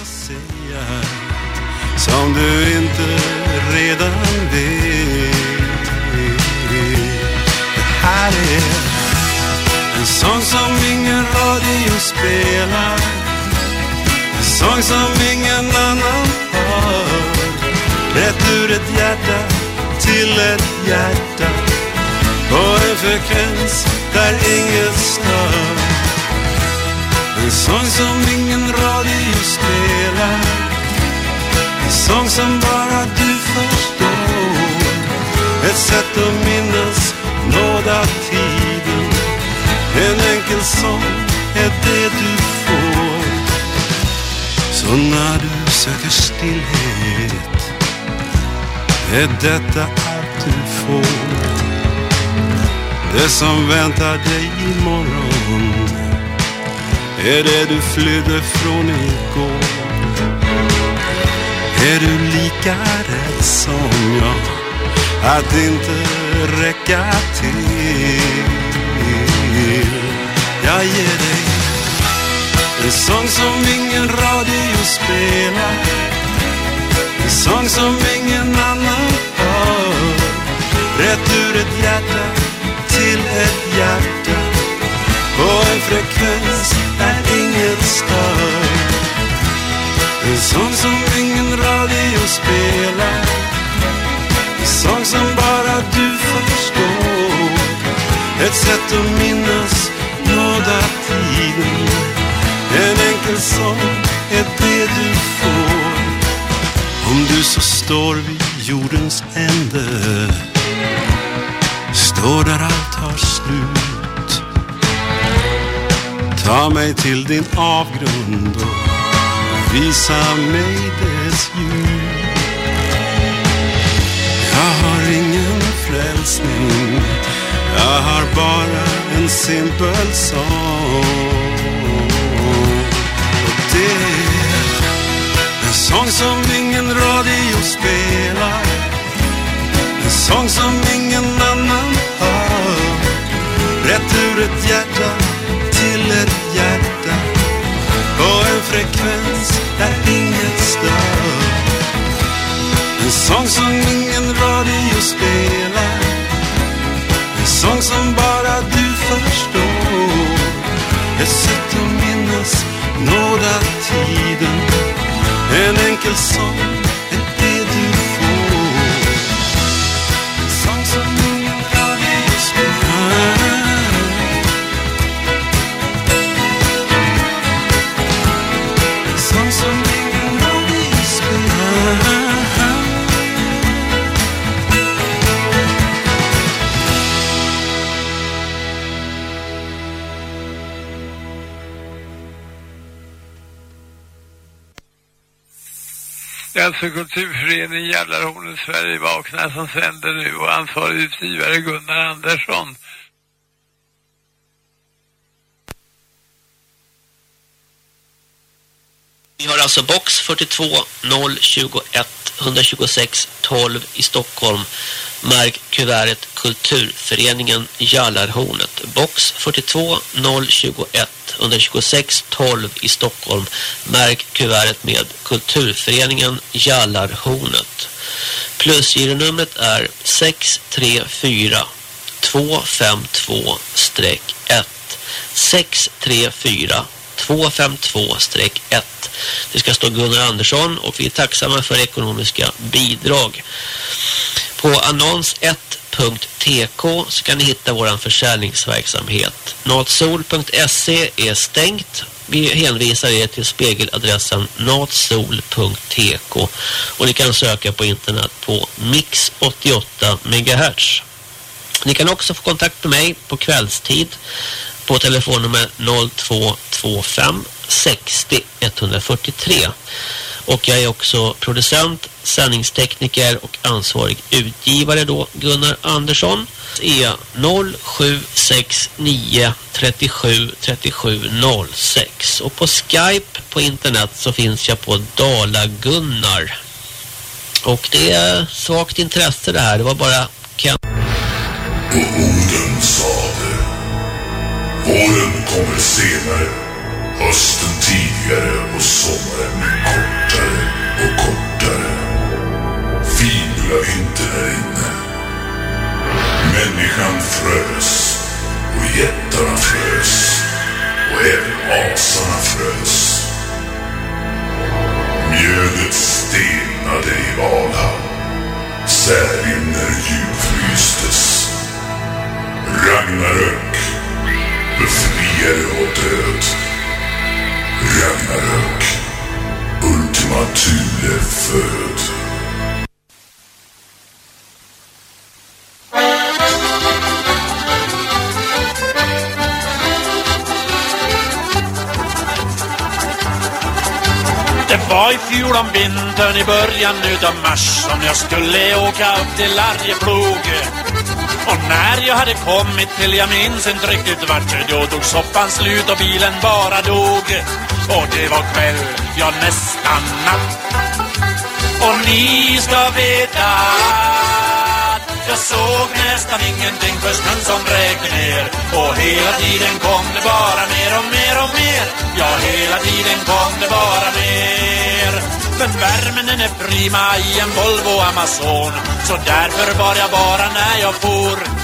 jag säga som du inte redan vet. Det här är en sång som ingen radio spelar. En sång som ingen annan hör. Rätt ur ett hjärta till ett hjärta. På en frekvens där inget stör. En sång som ingen radio spelar. En sång som bara du förstår. Ett sätt att minnas nådatiden. En enkel sång är det du får. Så när du söker stillhet är detta allt du får. Det som väntar dig imorgon är det du flydde från igår. Är du lika rädd som jag att inte räcka till? Jag ger dig en sång som ingen radio spelar. En sång som ingen annan hör. Rätt ur ett hjärta till ett hjärta. På en frekvens En sång som ingen radio spelar. En sång som bara du förstår. Ett sätt att minnas nådatiden. En enkel sång är det du får. Om du så står vid jordens ände. Står där allt har slut. Ta mig till din avgrund och visa mig dess djup. Jag har ingen frälsning, jag har bara en simpel sång. Och det är en sång som ingen radio spelar, en sång som ingen annan hör. Rätt ur ett hjärta frekvens där inget stör. En sång som ingen radio spelar. En sång som bara du förstår. Ett sätt att minnas nådatiden. En enkel sång alltså kulturföreningen Gällarhornet Sverige Vakna som sänder nu och ansvarig utgivare Gunnar Andersson. Vi har alltså box 42 021 126 12 i Stockholm. Märk kuvertet Kulturföreningen Jallarhornet. Box 42 021 126 12 i Stockholm. Märk kuvertet med Kulturföreningen Jallarhornet. Plusgironumret är 634 252-1 634 252-1 Det ska stå Gunnar Andersson och vi är tacksamma för ekonomiska bidrag. På annons1.tk så kan ni hitta vår försäljningsverksamhet. Natsol.se är stängt. Vi hänvisar er till spegeladressen natsol.tk och ni kan söka på internet på Mix 88 MHz. Ni kan också få kontakt med mig på kvällstid på telefonnummer 0225 60 143. Och jag är också producent, sändningstekniker och ansvarig utgivare då, Gunnar Andersson. är 0769 37 37 06. Och på Skype på internet så finns jag på Dala Gunnar. Och det är svagt intresse det här. Det var bara Ken... Och orden sade Våren kommer senare Hösten tidigare och sommaren kommer och kortare. Fibla inte där inne. Människan frös och jättarna frös och även asarna frös. Mjödet stelnade i Valhall. Särinner djupfrystes. Ragnarök befriade och död. Ragnarök. Thule. Det var i fjol om vintern i början utav mars som jag skulle åka upp till Arjeplog. Och när jag hade kommit till jag minns inte riktigt vart då tog soppan slut och bilen bara dog. Och det var kväll, ja nästan natt. Och ni ska veta att jag såg nästan ingenting för snön som vräkte ner. Och hela tiden kom det bara mer och mer och mer. Ja, hela tiden kom det bara mer. Men värmen den är prima i en Volvo Amazon. Så därför var jag bara när jag for.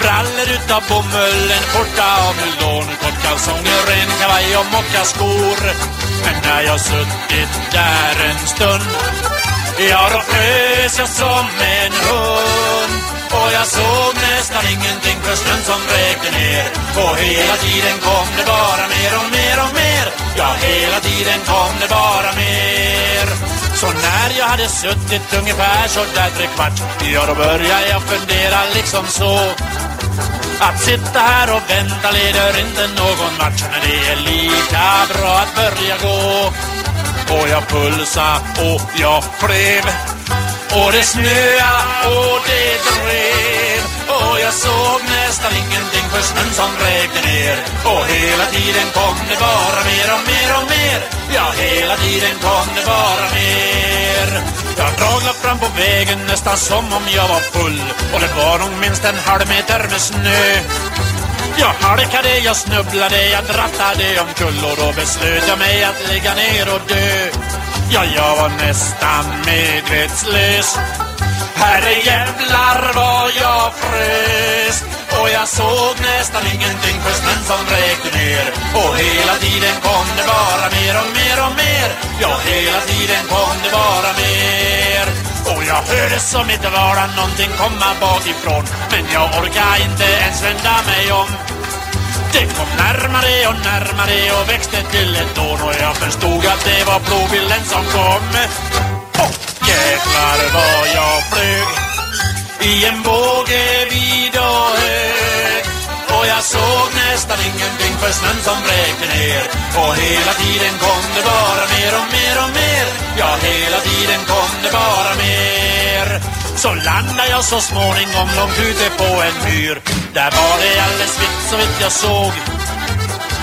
Brallor utav bomull, en skjorta av nylon Kortkalsonger, ren kavaj och mockaskor Men när jag suttit där en stund Ja, då ös jag som en hund. Och jag såg nästan ingenting för snön som vräkte ner. Och hela tiden kom det bara mer och mer och mer. Ja, hela tiden kom det bara mer. Så när jag hade suttit ungefär så där tre kvart Ja, då började jag fundera liksom så. Att sitta här och vänta leder inte någon match Men det är lika bra att börja gå. Och jag pulsa och jag klev. Och det snöa och det drev. Och jag såg nästan ingenting för snön som vräkte ner. Och hela tiden kom det bara mer och mer och mer. Ja, hela tiden kom det bara mer. Jag draglade fram på vägen nästan som om jag var full. Och det var nog minst en halv meter med snö. Jag halkade, jag snubblade, jag drattade omkull. Och då beslöt jag mig att ligga ner och dö. Ja, jag var nästan medvetslös. Herre jävlar vad jag frös Och jag såg nästan ingenting för snön som vräkte ner. Och hela tiden kom det bara mer och mer och mer. Ja, hela tiden kom det bara mer. Och jag hörde som inte vara någonting komma bakifrån. Men jag orkade inte ens vända mig om. Det kom närmare och närmare och växte till ett dån och jag förstod att det var plogbilden som kom. Och jäklar vad jag flög i en båge vid och hög. Och jag såg nästan ingenting för snön som vräkte ner. Och hela tiden kom det bara mer och mer och mer. Ja, hela tiden kom det bara mer. Så landade jag så småningom långt ute på en myr. Där var det alldeles vitt så vitt jag såg.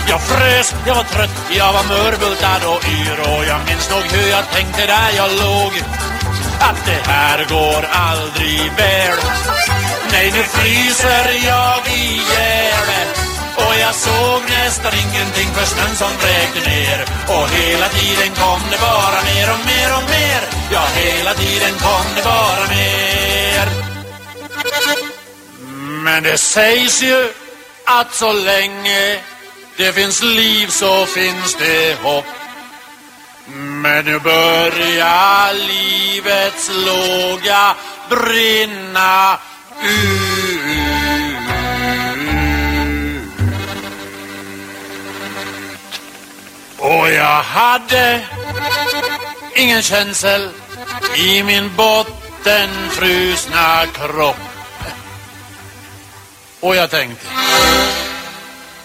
Jag frös, jag var trött, jag var mörbultad och yr Och jag minns nog hur jag tänkte där jag låg. Att det här går aldrig väl. Nej, nu fryser jag ihjäl Och jag såg nästan ingenting för snön som vräkte ner. Och hela tiden kom det bara mer och mer och mer. Ja, hela tiden kom det bara mer. Men det sägs ju att så länge det finns liv så finns det hopp. Men nu börjar livets låga brinna ut. Och jag hade ingen känsel i min bottenfrusna kropp. Och jag tänkte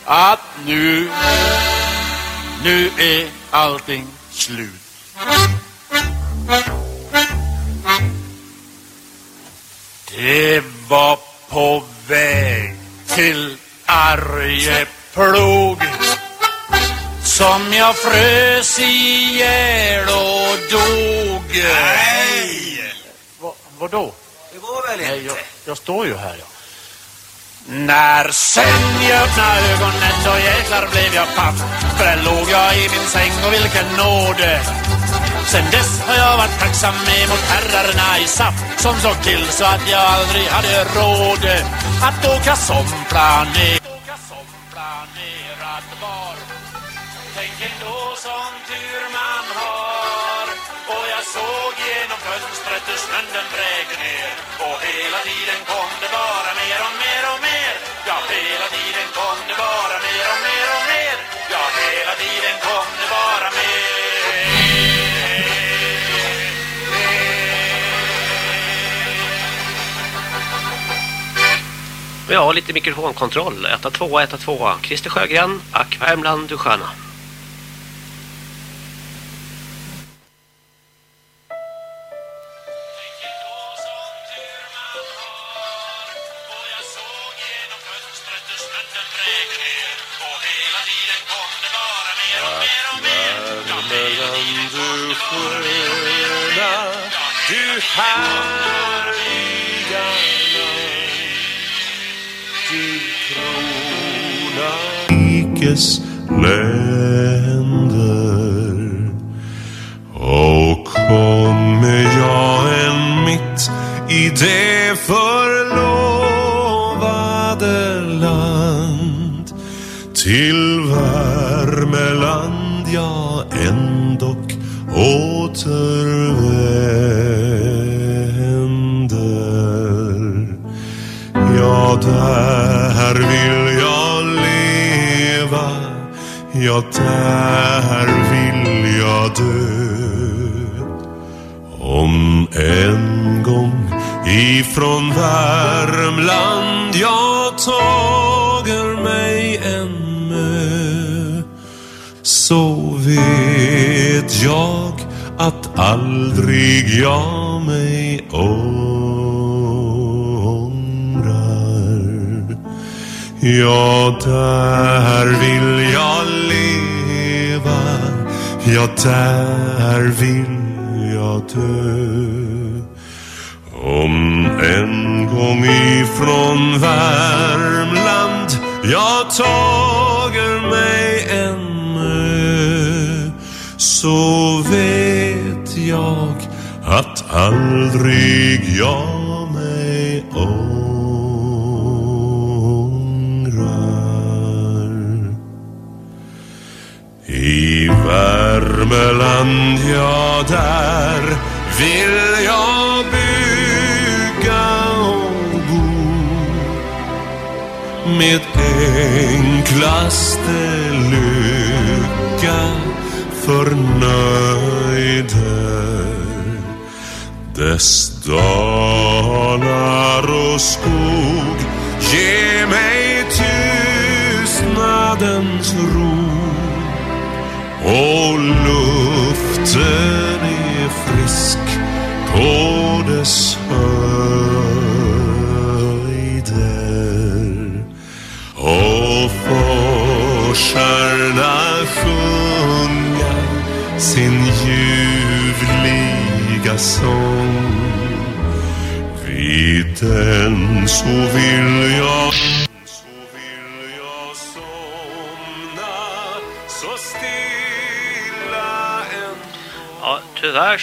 att nu, nu är allting slut. Det var på väg till Arjeplog som jag frös ihjäl och dog. Nej! Va, vadå? Det går väl Nej, inte? jag, jag står ju här, ja. När sen jag öppnade ögonen så jäklar blev jag paff. För där låg jag i min säng och vilken nåd Sen dess har jag varit tacksam emot herrarna i SAF Som såg till så att jag aldrig hade råd Att åka som planerat var Tänk ändå som tur man har Och jag såg genom fönstret hur snön den vräkte ner Och hela tiden kom Vi har lite mikrofonkontroll. 1-2, 1-2. Christer Sjögren, Ack Värmland, du sköna. Du sköna, du härliga rikes länder.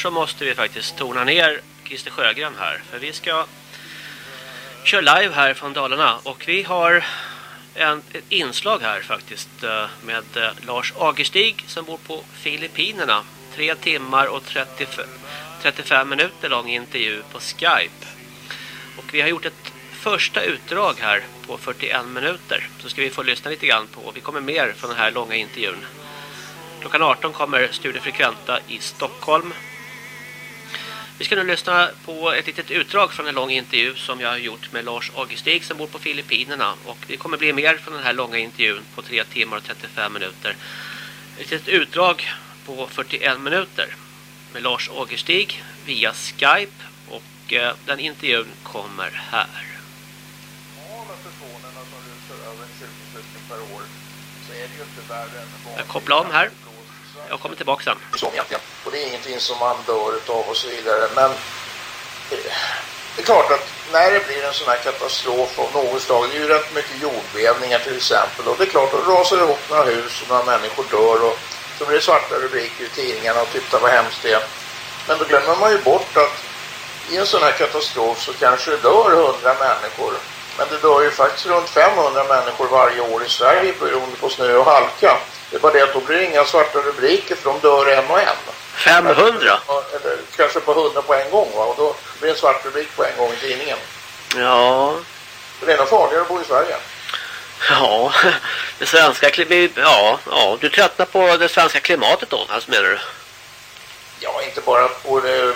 Så måste vi faktiskt tona ner Christer Sjögren här. För vi ska köra live här från Dalarna. Och vi har en, ett inslag här faktiskt eh, med eh, Lars Agerstig som bor på Filippinerna. Tre timmar och 30, 35 minuter lång intervju på Skype. Och vi har gjort ett första utdrag här på 41 minuter. Så ska vi få lyssna lite grann på. Vi kommer mer från den här långa intervjun. Klockan 18 kommer Studio Frekventa i Stockholm. Vi ska nu lyssna på ett litet utdrag från en lång intervju som jag har gjort med Lars Augustig som bor på Filippinerna. Och det kommer bli mer från den här långa intervjun på 3 timmar och 35 minuter. Ett litet utdrag på 41 minuter med Lars Augustig via Skype. Och eh, den intervjun kommer här. Jag kopplar om här. Jag kommer tillbaka sen. som egentligen. Och det är ingenting som man dör utav och så vidare. Men eh, det är klart att när det blir en sån här katastrof av något slag, det är ju rätt mycket jordbävningar till exempel. Och det är klart, då rasar det ihop några hus och några människor dör och så blir det svarta rubriker i tidningarna och titta vad hemskt det är. Men då glömmer man ju bort att i en sån här katastrof så kanske det dör 100 människor. Men det dör ju faktiskt runt 500 människor varje år i Sverige beroende på snö och halka. Det är bara det att då blir det inga svarta rubriker för de dör en och en. 500? Ja, Eller kanske på 100 på en gång va? Och då blir det en svart rubrik på en gång i tidningen. Ja. Det är nog farligare att bo i Sverige. Ja, det svenska klimatet, ja, ja, du tröttnar på det svenska klimatet då, alltså menar du? Ja, inte bara på det,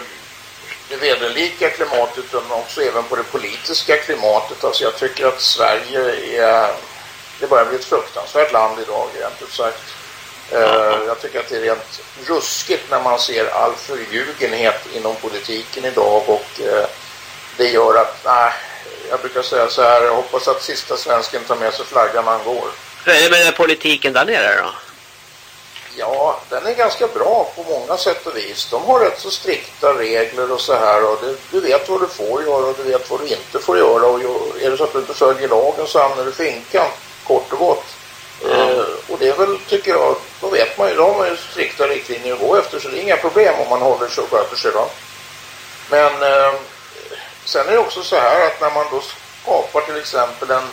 det väderlika klimatet utan också även på det politiska klimatet. Alltså jag tycker att Sverige är, det börjar bli ett fruktansvärt land idag, rent ut sagt. Eh, Jag tycker att det är rent ruskigt när man ser all förljugenhet inom politiken idag och eh, det gör att, nej, jag brukar säga så här, jag hoppas att sista svensken tar med sig flaggan när han går. Hur är det med politiken där nere då? Ja, den är ganska bra på många sätt och vis. De har rätt så strikta regler och så här och du, du vet vad du får göra och du vet vad du inte får göra och är det så att du inte följer lagen så hamnar du i finkan, kort och gott. Eh, och det är väl, tycker jag, då vet man ju, då har man ju strikta riktlinjer att gå efter så det är inga problem om man håller sig och sköter sig då. Men eh, sen är det också så här att när man då skapar till exempel en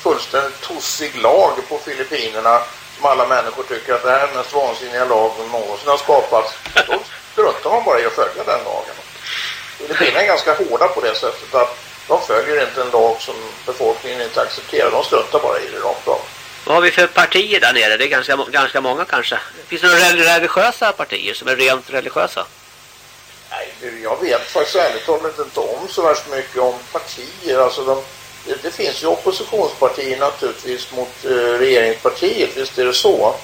fullständigt tossig lag på Filippinerna som alla människor tycker att det här är den mest vansinniga lag som någonsin har skapats. Då struntar man bara i att följa den lagen. Filippinerna är ganska hårda på det sättet att de följer inte en lag som befolkningen inte accepterar. De struntar bara i det rakt av. Vad har vi för partier där nere? Det är ganska, ganska många kanske. Finns det några rel- religiösa partier som är rent religiösa? Nej, jag vet faktiskt ärligt talat inte om så värst mycket om partier. Alltså de, det, det finns ju oppositionspartier naturligtvis mot eh, regeringspartiet, visst är det så.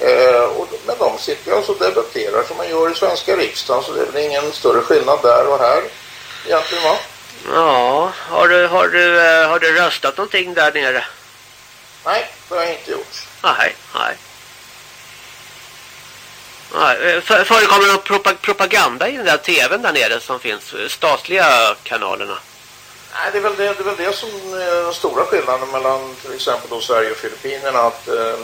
Eh, och, men de sitter alltså och debatterar som man gör i svenska riksdagen så det är väl ingen större skillnad där och här egentligen va? Ja, har du, har du, eh, har du röstat någonting där nere? Nej, det har jag inte gjort. Nej, nej. nej. eh, för- Förekommer det någon propa- propaganda i den där tvn där nere som finns? eh, Statliga kanalerna? Nej, det är väl det, det, är väl det som är den stora skillnaden mellan till exempel då Sverige och Filippinerna. Att eh,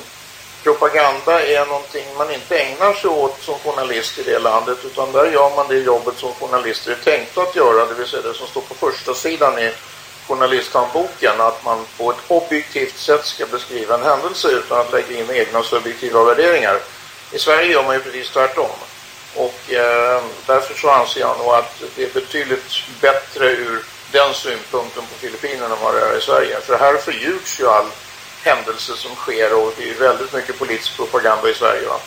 propaganda är någonting man inte ägnar sig åt som journalist i det landet. Utan där gör man det jobbet som journalister är tänkta att göra. Det vill säga det som står på första sidan i journalisthandboken. Att man på ett objektivt sätt ska beskriva en händelse utan att lägga in egna subjektiva värderingar. I Sverige gör man ju precis tvärtom. Och eh, därför så anser jag nog att det är betydligt bättre ur den synpunkten på Filippinerna än vad det är i Sverige. För här förljugs ju all händelse som sker och det är väldigt mycket politisk propaganda i Sverige va.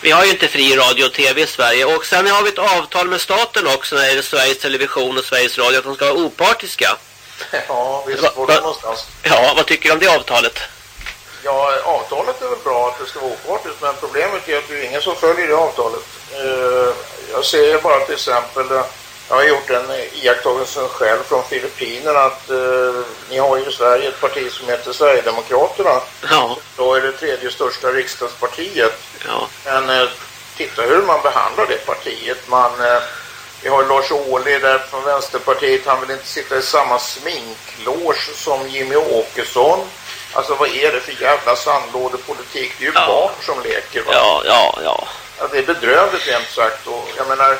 Vi har ju inte fri radio och tv i Sverige. Och sen har vi ett avtal med staten också när det gäller Sveriges Television och Sveriges Radio att de ska vara opartiska. ja, visst Va- var va- det någonstans. Ja, vad tycker du om det avtalet? Ja, avtalet är väl bra att det ska vara opartiskt men problemet är att det är ingen som följer det avtalet. Eh, jag ser bara till exempel, eh, jag har gjort en iakttagelse själv från Filippinerna att eh, ni har ju i Sverige ett parti som heter Sverigedemokraterna. Ja, Då är det tredje största riksdagspartiet. ja. Men eh, titta hur man behandlar det partiet. Man, eh, vi har Lars Ohly där från Vänsterpartiet. Han vill inte sitta i samma sminklås som Jimmy Åkesson. Alltså vad är det för jävla sandlådepolitik? Det är ju Ja. barn som leker va? Ja, ja, ja. Ja, det är bedrövligt rent sagt. Och jag menar,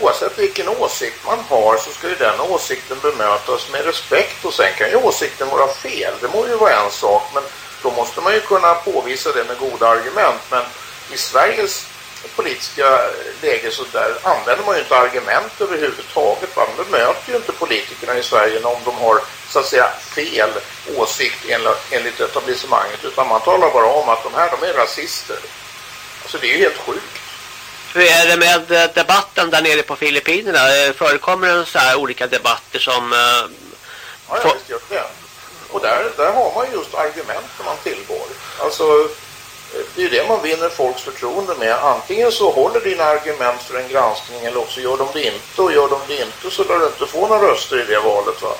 oavsett vilken åsikt man har så ska ju den åsikten bemötas med respekt. Och sen kan ju åsikten vara fel. Det må ju vara en sak. Men då måste man ju kunna påvisa det med goda argument. Men i Sveriges politiska läge så där använder man ju inte argument överhuvudtaget. Man bemöter ju inte politikerna i Sverige om de har så att säga fel åsikt enligt, enligt etablissemanget. Utan man talar bara om att de här de är rasister. Alltså det är ju helt sjukt. Hur är det med eh, debatten där nere på Filippinerna? Eh, Förekommer det så här olika debatter som... eh, Ja, ja visst gör det. Och där, där har man just argument som man tillgår. Alltså, det är ju det man vinner folks förtroende med. Antingen så håller dina argument för en granskning eller också gör de det inte. Och gör de det inte så lär du inte få några röster i det valet. Va?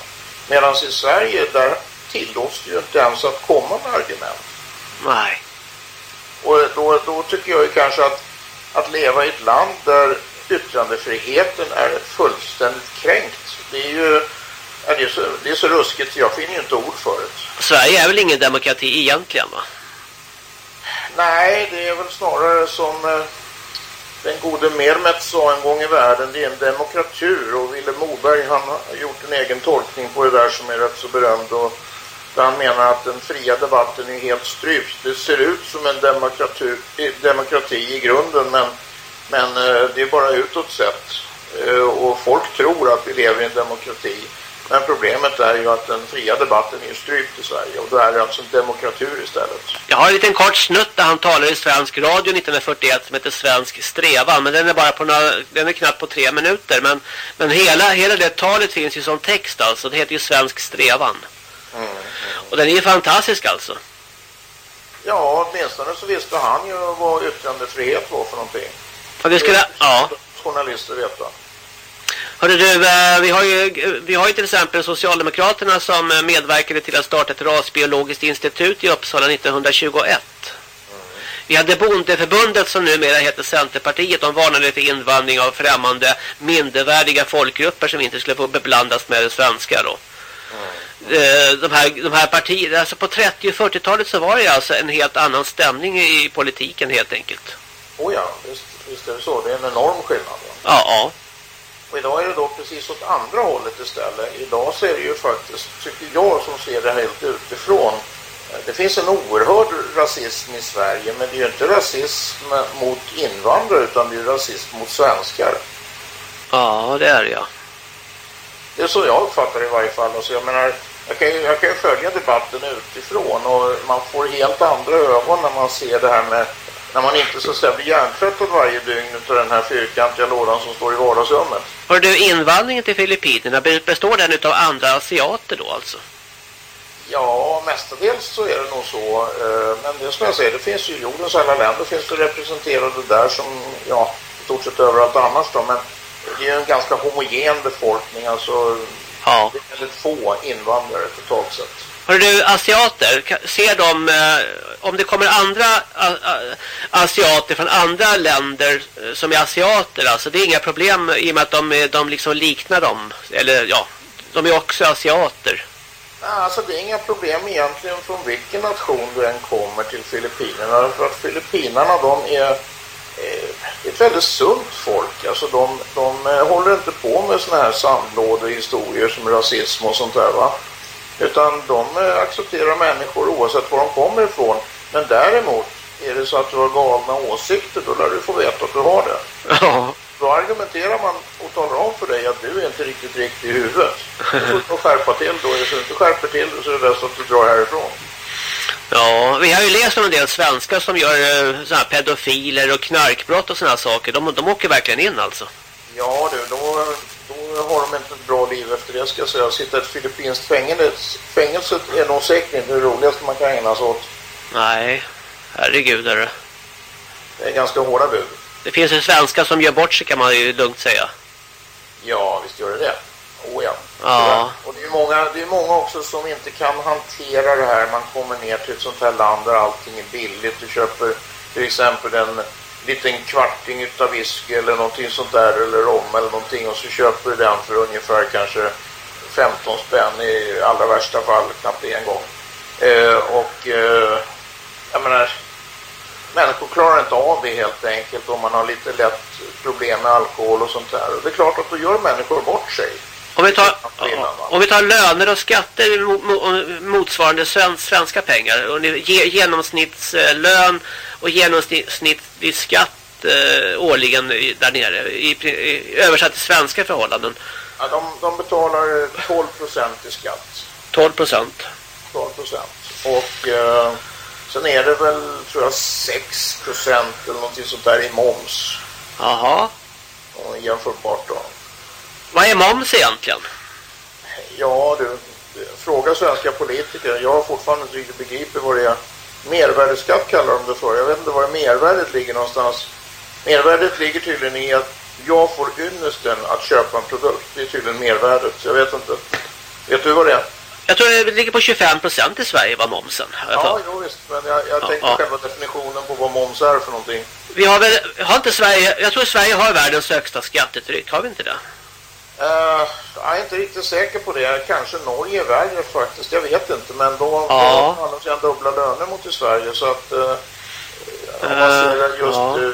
Medan i Sverige, där tillåts det ju inte ens att komma med argument. Nej. Och då, då tycker jag ju kanske att, att leva i ett land där yttrandefriheten är fullständigt kränkt. Det är ju det är så, det är så ruskigt, jag finner ju inte ord för det. Sverige är väl ingen demokrati egentligen va? Nej, det är väl snarare som eh, den gode Mermet sa en gång i världen, det är en demokratur. Och Ville Moberg han har gjort en egen tolkning på det där som är rätt så berömd. Och där han menar att den fria debatten är helt strypt. Det ser ut som en demokrati, demokrati i grunden men Men eh, det är bara utåt sett. Eh, och folk tror att vi lever i en demokrati. Men problemet är ju att den fria debatten är ju strypt i Sverige och då är det alltså en demokratur istället. Jag har en liten kort snutt där han talar i svensk radio 1941 som heter Svensk strävan. Men den är bara på några, den är knappt på tre minuter. Men, men hela, hela det talet finns ju som text alltså. Det heter ju Svensk strävan. Mm. Och den är ju fantastisk alltså. Ja, åtminstone så visste han ju vad yttrandefrihet var för någonting. Och det skulle, ja. Journalister veta. Hörru du, eh, vi har, ju, vi har ju till exempel Socialdemokraterna som medverkade till att starta ett rasbiologiskt institut i Uppsala 1921. Vi hade Bondeförbundet som numera heter Centerpartiet. De varnade för invandring av främmande mindervärdiga folkgrupper som inte skulle få beblandas med det svenska då. Eh, De här, de här partierna, alltså på 30- och 40-talet så var det alltså en helt annan stämning i politiken helt enkelt. Oh ja, visst, visst är det så. Det är en enorm skillnad. Ja. Ja, ja. Och idag är det då precis åt andra hållet istället. Idag så är det ju faktiskt, tycker jag som ser det helt utifrån, eh, det finns en oerhörd rasism i Sverige, men det är ju inte rasism mot invandrare utan det är ju rasism mot svenskar. Ja, det är det ja. Det är så jag uppfattar det i varje fall. Alltså jag menar, jag kan, ju, jag kan ju följa debatten utifrån och man får helt andra ögon när man ser det här med när man inte så att blir hjärntvättad varje dygn av den här fyrkantiga lådan som står i vardagsrummet. Hör du, invandringen till Filippinerna, består den utav andra asiater då alltså? Ja, mestadels så är det nog så. eh, Men det som jag säger, det finns ju jordens alla länder finns det representerade där som, ja, i stort sett överallt annars då. Men det är en ganska homogen befolkning, alltså Ja. det är väldigt få invandrare totalt sett. Hör du, asiater, ser de, eh, om det kommer andra asiater från andra länder eh, som är asiater, alltså det är inga problem i och med att de, de liksom liknar dem, eller ja, de är också asiater. Alltså det är inga problem egentligen från vilken nation du än kommer till Filippinerna. För att Filippinarna de är ett väldigt sunt folk. Alltså de, de eh, håller inte på med såna här sandlådehistorier som rasism och sånt där va. Utan de eh, accepterar människor oavsett var de kommer ifrån. Men däremot är det så att du har galna åsikter då lär du få veta att du har det. Ja, Då argumenterar man och talar om för dig att du är inte riktigt riktig i huvudet. Du får skärpa till då. Är så du inte skärper till så är det bäst att du drar härifrån. Ja, vi har ju läst om en del svenskar som gör eh, såna här pedofiler och knarkbrott och såna saker. De, de åker verkligen in alltså. Ja du, då, då har de inte ett bra liv efter det ska jag säga. Sitta i ett filippinskt fängelse, fängelset är nog säkert inte det roligaste man kan ägna sig åt. Nej, herregud är det. Det är ganska hårda bud. Det finns ju svenskar som gör bort sig kan man ju lugnt säga. Ja, visst gör det det. Ja. Och det är, många, det är många också som inte kan hantera det här. Man kommer ner till ett sånt här land där allting är billigt. Du köper till exempel en liten kvarting utav whisky eller någonting sånt där eller rom eller någonting och så köper du den för ungefär kanske 15 spänn i allra värsta fall, knappt en gång. Eh, och eh, jag menar, människor klarar inte av det helt enkelt om man har lite lätt problem med alkohol och sånt där. Och det är klart att då gör människor bort sig. Om vi tar, om vi tar löner och skatter mo- mo- motsvarande sven, svenska pengar. Och ni- ge, genomsnittslön och genomsnittlig skatt eh, årligen där nere. I, översatt till svenska förhållanden. Ja, de, de betalar 12 procent i skatt. 12 procent. 12 procent. Och eh, sen är det väl, tror jag, 6 procent eller någonting sånt där i moms. Jaha. Jämförbart då. Vad är moms egentligen? Ja, du, fråga svenska politiker. Jag har fortfarande inte riktigt begripit vad det är. Mervärdeskatt kallar de det för. Jag vet inte var mervärdet ligger någonstans. Mervärdet ligger tydligen i att jag får ynnesten att köpa en produkt. Det är tydligen mervärdet. Jag vet inte. Vet du vad det är? Jag tror det ligger på 25 procent i Sverige var momsen. Ja, jo, visst. Men jag, jag Ja, tänkte ja. själva definitionen på vad moms är för någonting. Vi har väl, har inte Sverige, jag tror Sverige har världens högsta skattetryck, har vi inte det? Eh, jag är inte riktigt säker på det. Kanske Norge är värre faktiskt. Jag vet inte. Men då Ja. har man andra sidan dubbla löner mot i Sverige. Så att eh, om man Eh, ser just ja. eh,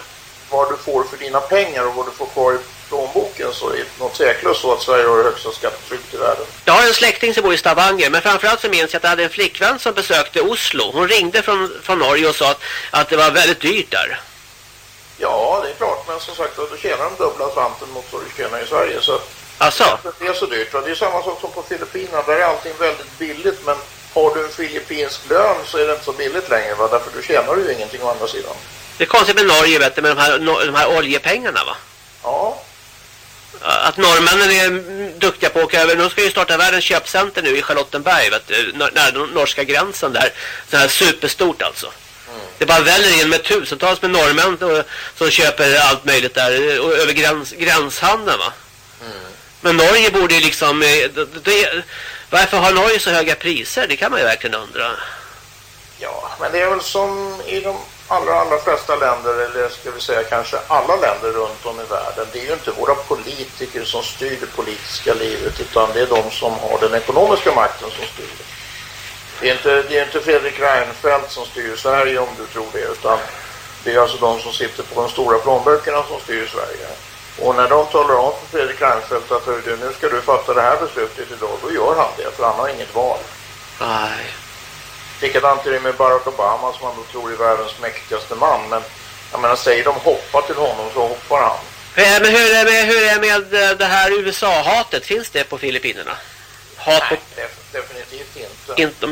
vad du får för dina pengar och vad du får kvar i plånboken så är det något tveklöst så att Sverige har det högsta skattetrycket i världen. Jag har en släkting som bor i Stavanger, men framförallt så minns jag att jag hade en flickvän som besökte Oslo. Hon ringde från, från Norge och sa att, att det var väldigt dyrt där. Ja, det är klart. Men som sagt då tjänar de dubbla slanten mot vad du tjänar i Sverige. Så att Alltså, det är så dyrt. Va? Det är samma sak som på Filippinerna. Där är allting väldigt billigt. Men har du en filippinsk lön så är det inte så billigt längre. Va? Därför du tjänar ju ingenting å andra sidan. det är konstigt med Norge vet du, med de här, de här oljepengarna va? Ja, Att norrmännen är mm, duktiga på att åka över. De ska ju starta världens köpcenter nu i Charlottenberg, vet du, nära den norska gränsen där. Så här superstort alltså. Det bara väller in med tusentals med norrmän och, som köper allt möjligt där eh, och över gräns, gränshandeln va. Men Norge borde ju liksom... Eh, det, det, varför har Norge så höga priser? Det kan man ju verkligen undra. ja, men det är väl som i de allra, allra flesta länder, eller ska vi säga kanske alla länder runt om i världen. Det är ju inte våra politiker som styr det politiska livet, utan det är de som har den ekonomiska makten som styr det. Det är inte, det är inte Fredrik Reinfeldt som styr Sverige om du tror det, utan det är alltså de som sitter på de stora plånböckerna som styr Sverige. Och när de talar om för Fredrik Reinfeldt att "Hörru du, nu ska du fatta det här beslutet idag, då gör han det, för han har inget val. Nej. Likadant är det med Barack Obama som man då tror är världens mäktigaste man. Men jag menar, säger de hoppa till honom så hoppar han. Men hur är det med, hur är det med eh, det här USA-hatet? Finns det på Filippinerna? Hat Nej, def definitivt inte. Inte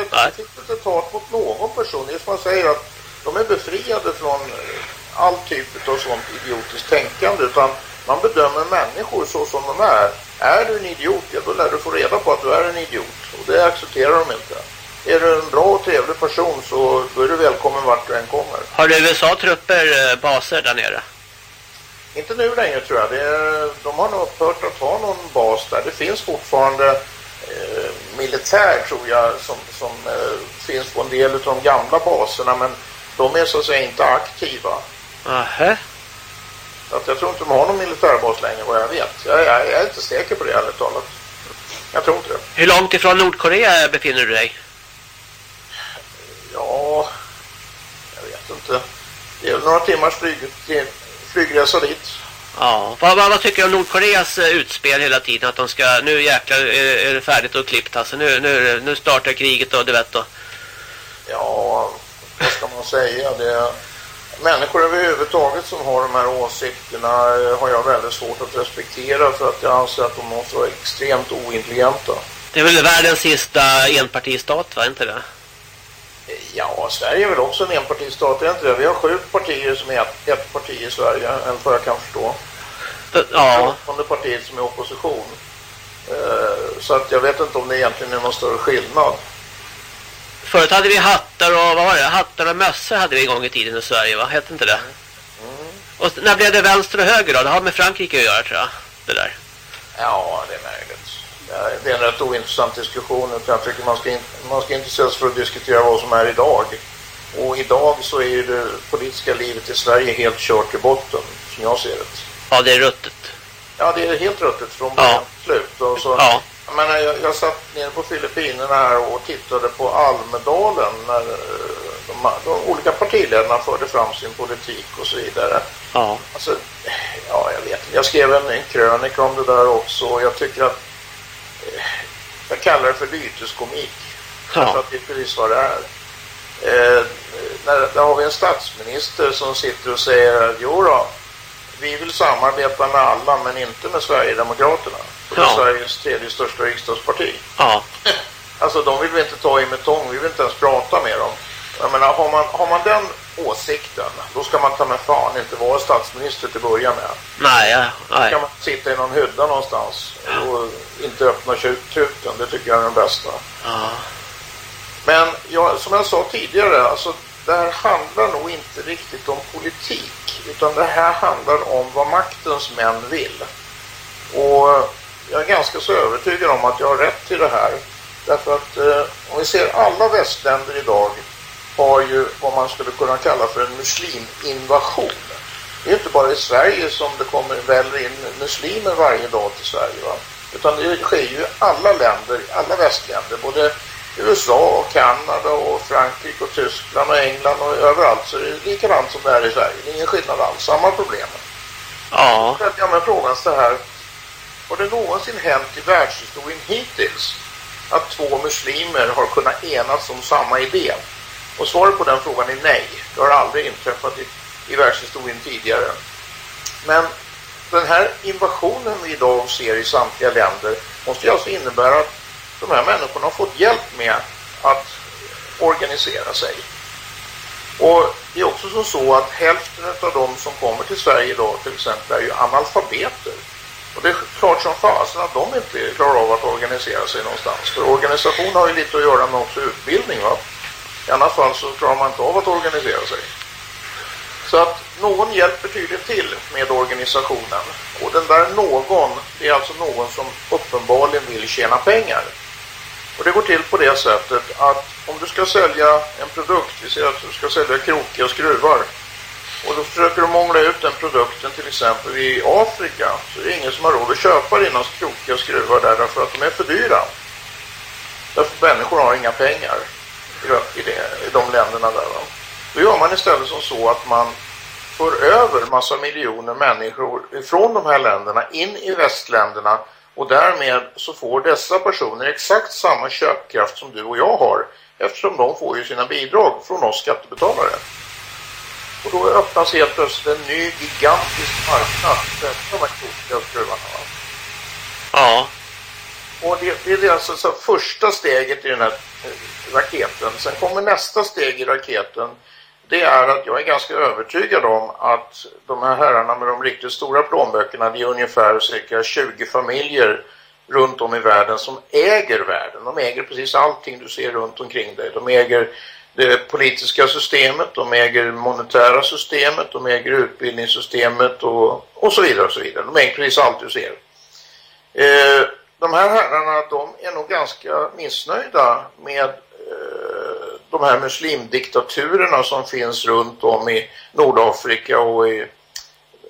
inte, det finns inte ett hat mot någon person. Det är som man säger att de är befriade från eh, all typ av sånt idiotiskt tänkande. Utan man bedömer människor så som de är. Är du en idiot, ja då lär du få reda på att du är en idiot. Och det accepterar de inte. Är du en bra och trevlig person så då är du välkommen vart du än kommer. Har USA trupper, eh, baser där nere? Inte nu längre tror jag. Är, de har nog upphört att ha någon bas där. Det finns fortfarande eh, militär tror jag som, som eh, finns på en del av de gamla baserna men de är så att säga inte aktiva. Så att jag tror inte de har någon militärbas längre vad jag vet. Jag, jag, jag är inte säker på det ärligt talat. Jag tror inte det. Hur långt ifrån Nordkorea befinner du dig? Ja, jag vet inte. Det är några timmars flyg, flygresa dit. Ja. Vad, vad, vad tycker du om Nordkoreas eh, utspel hela tiden? Att de ska, nu jäklar är, är det färdigt och klippt alltså. Nu, nu, nu startar kriget och du vet då. Ja, vad ska man säga? Det, människor överhuvudtaget som har de här åsikterna eh, har jag väldigt svårt att respektera för att jag anser att de måste vara extremt ointelligenta. Det är väl världens sista enpartistat va? Inte det? Ja, Sverige är väl också en enpartistat, är inte det? Vi har sju partier som är ett, ett parti i Sverige, än vad jag kan förstå. Ja. Det partiet som är opposition. Eh, Så att jag vet inte om det egentligen är någon större skillnad. Förut hade vi hattar och vad var det? Hattar och mössor hade vi en gång i tiden i Sverige va? Hette inte det? Och när blev det vänster och höger då? Det har med Frankrike att göra tror jag. Det där. Ja, det är möjligt. Ja, Det är en rätt ointressant diskussion. Jag tycker man ska, in, man ska intressera sig för att diskutera vad som är idag. Och idag så är ju det politiska livet i Sverige helt kört i botten, som jag ser det. Ja, det är ruttet. Ja, det är helt ruttet från början till slut. Och så, Ja. Jag, menar, jag, jag satt nere på Filippinerna här och tittade på Almedalen när eh, de, de olika partiledarna förde fram sin politik och så vidare. Ja. Alltså, ja, jag vet. Jag skrev en, en krönika om det där också och jag tycker att eh, jag kallar det för lyteskomik. Ja. För att det är precis vad det är. Eh, när, där har vi en statsminister som sitter och säger att jo då, vi vill samarbeta med alla men inte med Sverigedemokraterna. För det är Ja. Sveriges tredje största riksdagsparti. Ja. Alltså de vill vi inte ta i med tång, vi vill inte ens prata med dem. Jag menar, har man, har man den åsikten, då ska man ta med fan inte vara statsminister till att börja med. Nej, ja, nej. kan man sitta i någon hydda någonstans och inte öppna truten. Det tycker jag är den bästa. Ja. Men jag, som jag sa tidigare, alltså, det här handlar nog inte riktigt om politik. Utan det här handlar om vad maktens män vill. Och jag är ganska så övertygad om att jag har rätt till det här. Därför att eh, om vi ser alla västländer idag har ju vad man skulle kunna kalla för en musliminvasion. Det är inte bara i Sverige som det kommer väller in muslimer varje dag till Sverige. Va? Utan det sker ju i alla länder, alla västländer. Både USA och Kanada och Frankrike och Tyskland och England och överallt. Så det är likadant som det är i Sverige. Det är ingen skillnad alls. Samma problem. Ja. Så jag med frågan så här. Har det någonsin hänt i världshistorien hittills att två muslimer har kunnat enas om samma idé? Och svaret på den frågan är nej. Det har aldrig inträffat i, i världshistorien tidigare. Men den här invasionen vi idag ser i samtliga länder måste ju alltså innebära att de här människorna har fått hjälp med att organisera sig. Och det är också som så att hälften av de som kommer till Sverige idag till exempel är ju analfabeter. Och det är klart som fasen att de inte klarar av att organisera sig någonstans. För organisation har ju lite att göra med också utbildning va. I annat fall så klarar man inte av att organisera sig. Så att någon hjälper tydligen till med organisationen. Och den där någon, det är alltså någon som uppenbarligen vill tjäna pengar. Och det går till på det sättet att om du ska sälja en produkt, vi säger att du ska sälja krokiga skruvar. Och då försöker de mångla ut den produkten till exempel i Afrika. Så är det ingen som har råd att köpa dina krokiga skruvar där därför att de är för dyra. Därför att människor har inga pengar i, det, i de länderna där. Va? Då gör man istället som så att man för över massa miljoner människor från de här länderna in i västländerna och därmed så får dessa personer exakt samma köpkraft som du och jag har eftersom de får ju sina bidrag från oss skattebetalare. Och då öppnas helt plötsligt en ny gigantisk marknad för de här krokiga skruvarna. Ja. Och det, det är alltså så första steget i den här eh, raketen. Sen kommer nästa steg i raketen. Det är att jag är ganska övertygad om att de här herrarna med de riktigt stora plånböckerna, det är ungefär cirka 20 familjer runt om i världen som äger världen. De äger precis allting du ser runt omkring dig. De äger det politiska systemet, de äger monetära systemet, de äger utbildningssystemet och, och så vidare och så vidare. De äger precis allt du ser. Eh, de här herrarna, de är nog ganska missnöjda med eh, de här muslimdiktaturerna som finns runt om i Nordafrika och i,